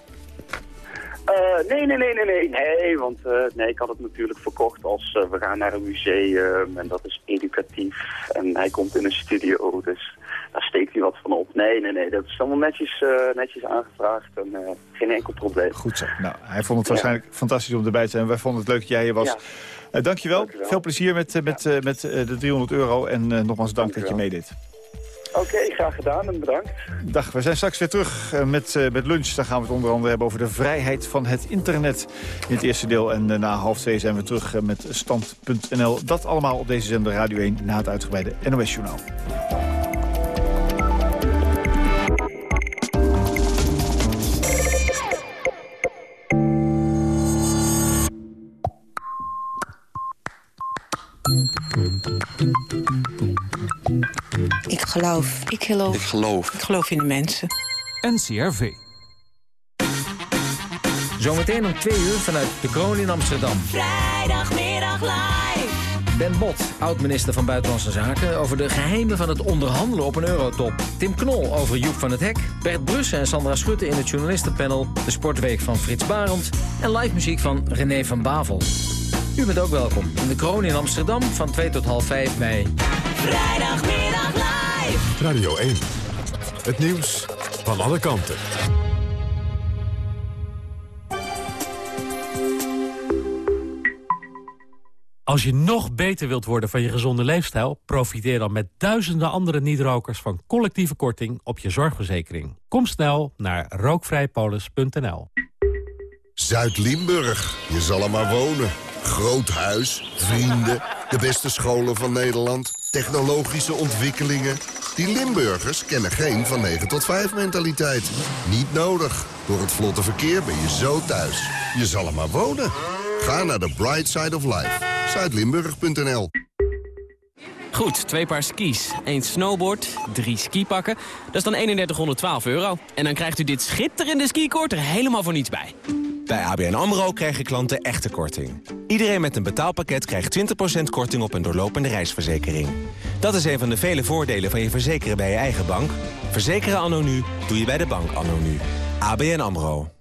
Uh, nee, nee, nee, nee, nee, nee, want nee, ik had het natuurlijk verkocht als we gaan naar een museum en dat is educatief en hij komt in een studio, dus daar steekt hij wat van op. Nee, nee, nee, dat is allemaal netjes, uh, netjes aangevraagd en uh, geen enkel probleem. Goed zo. Nou, hij vond het waarschijnlijk ja. fantastisch om erbij te zijn. Wij vonden het leuk dat jij hier was. Ja. Uh, dankjewel. dankjewel. Veel plezier met, met, ja. met de 300 euro en nogmaals dank dankjewel. dat je meedeed. Oké, okay, graag gedaan en bedankt. Dag, we zijn straks weer terug met, met lunch. Dan gaan we het onder andere hebben over de vrijheid van het internet in het eerste deel. En na half twee zijn we terug met stand.nl. Dat allemaal op deze zender Radio 1 na het uitgebreide NOS-journaal. Ik geloof. Ik geloof. Ik geloof. Ik geloof in de mensen. NCRV. Zometeen om twee uur vanuit de Kroon in Amsterdam. Vrijdagmiddag live. Ben Bot, oud-minister van Buitenlandse Zaken... over de geheimen van het onderhandelen op een eurotop. Tim Knol over Joep van het Hek. Bert Brussen en Sandra Schutte in het journalistenpanel. De sportweek van Frits Barend. En live muziek van René van Bavel. U bent ook welkom in de Kroon in Amsterdam van 2 tot half 5 bij... Vrijdagmiddag live. Radio 1. Het nieuws van alle kanten. Als je nog beter wilt worden van je gezonde leefstijl... profiteer dan met duizenden andere niet-rokers van collectieve korting op je zorgverzekering. Kom snel naar rookvrijpolis.nl. Zuid-Limburg, je zal er maar wonen. Groot huis, vrienden, de beste scholen van Nederland, technologische ontwikkelingen. Die Limburgers kennen geen van 9 tot 5 mentaliteit. Niet nodig. Door het vlotte verkeer ben je zo thuis. Je zal er maar wonen. Ga naar de Bright Side of Life. Zuidlimburg.nl Goed, twee paar skis, één snowboard, drie skipakken. Dat is dan 3112 euro. En dan krijgt u dit schitterende skikoord er helemaal voor niets bij. Bij ABN AMRO krijgen klanten echte korting. Iedereen met een betaalpakket krijgt 20% korting op een doorlopende reisverzekering. Dat is een van de vele voordelen van je verzekeren bij je eigen bank. Verzekeren anno nu doe je bij de bank anno nu. ABN AMRO.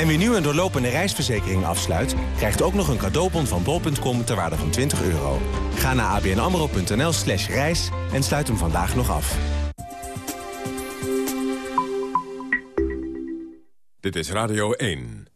En wie nu een doorlopende reisverzekering afsluit... krijgt ook nog een cadeaubon van bol.com ter waarde van 20 euro. Ga naar abnamro.nl slash reis en sluit hem vandaag nog af. Dit is Radio 1.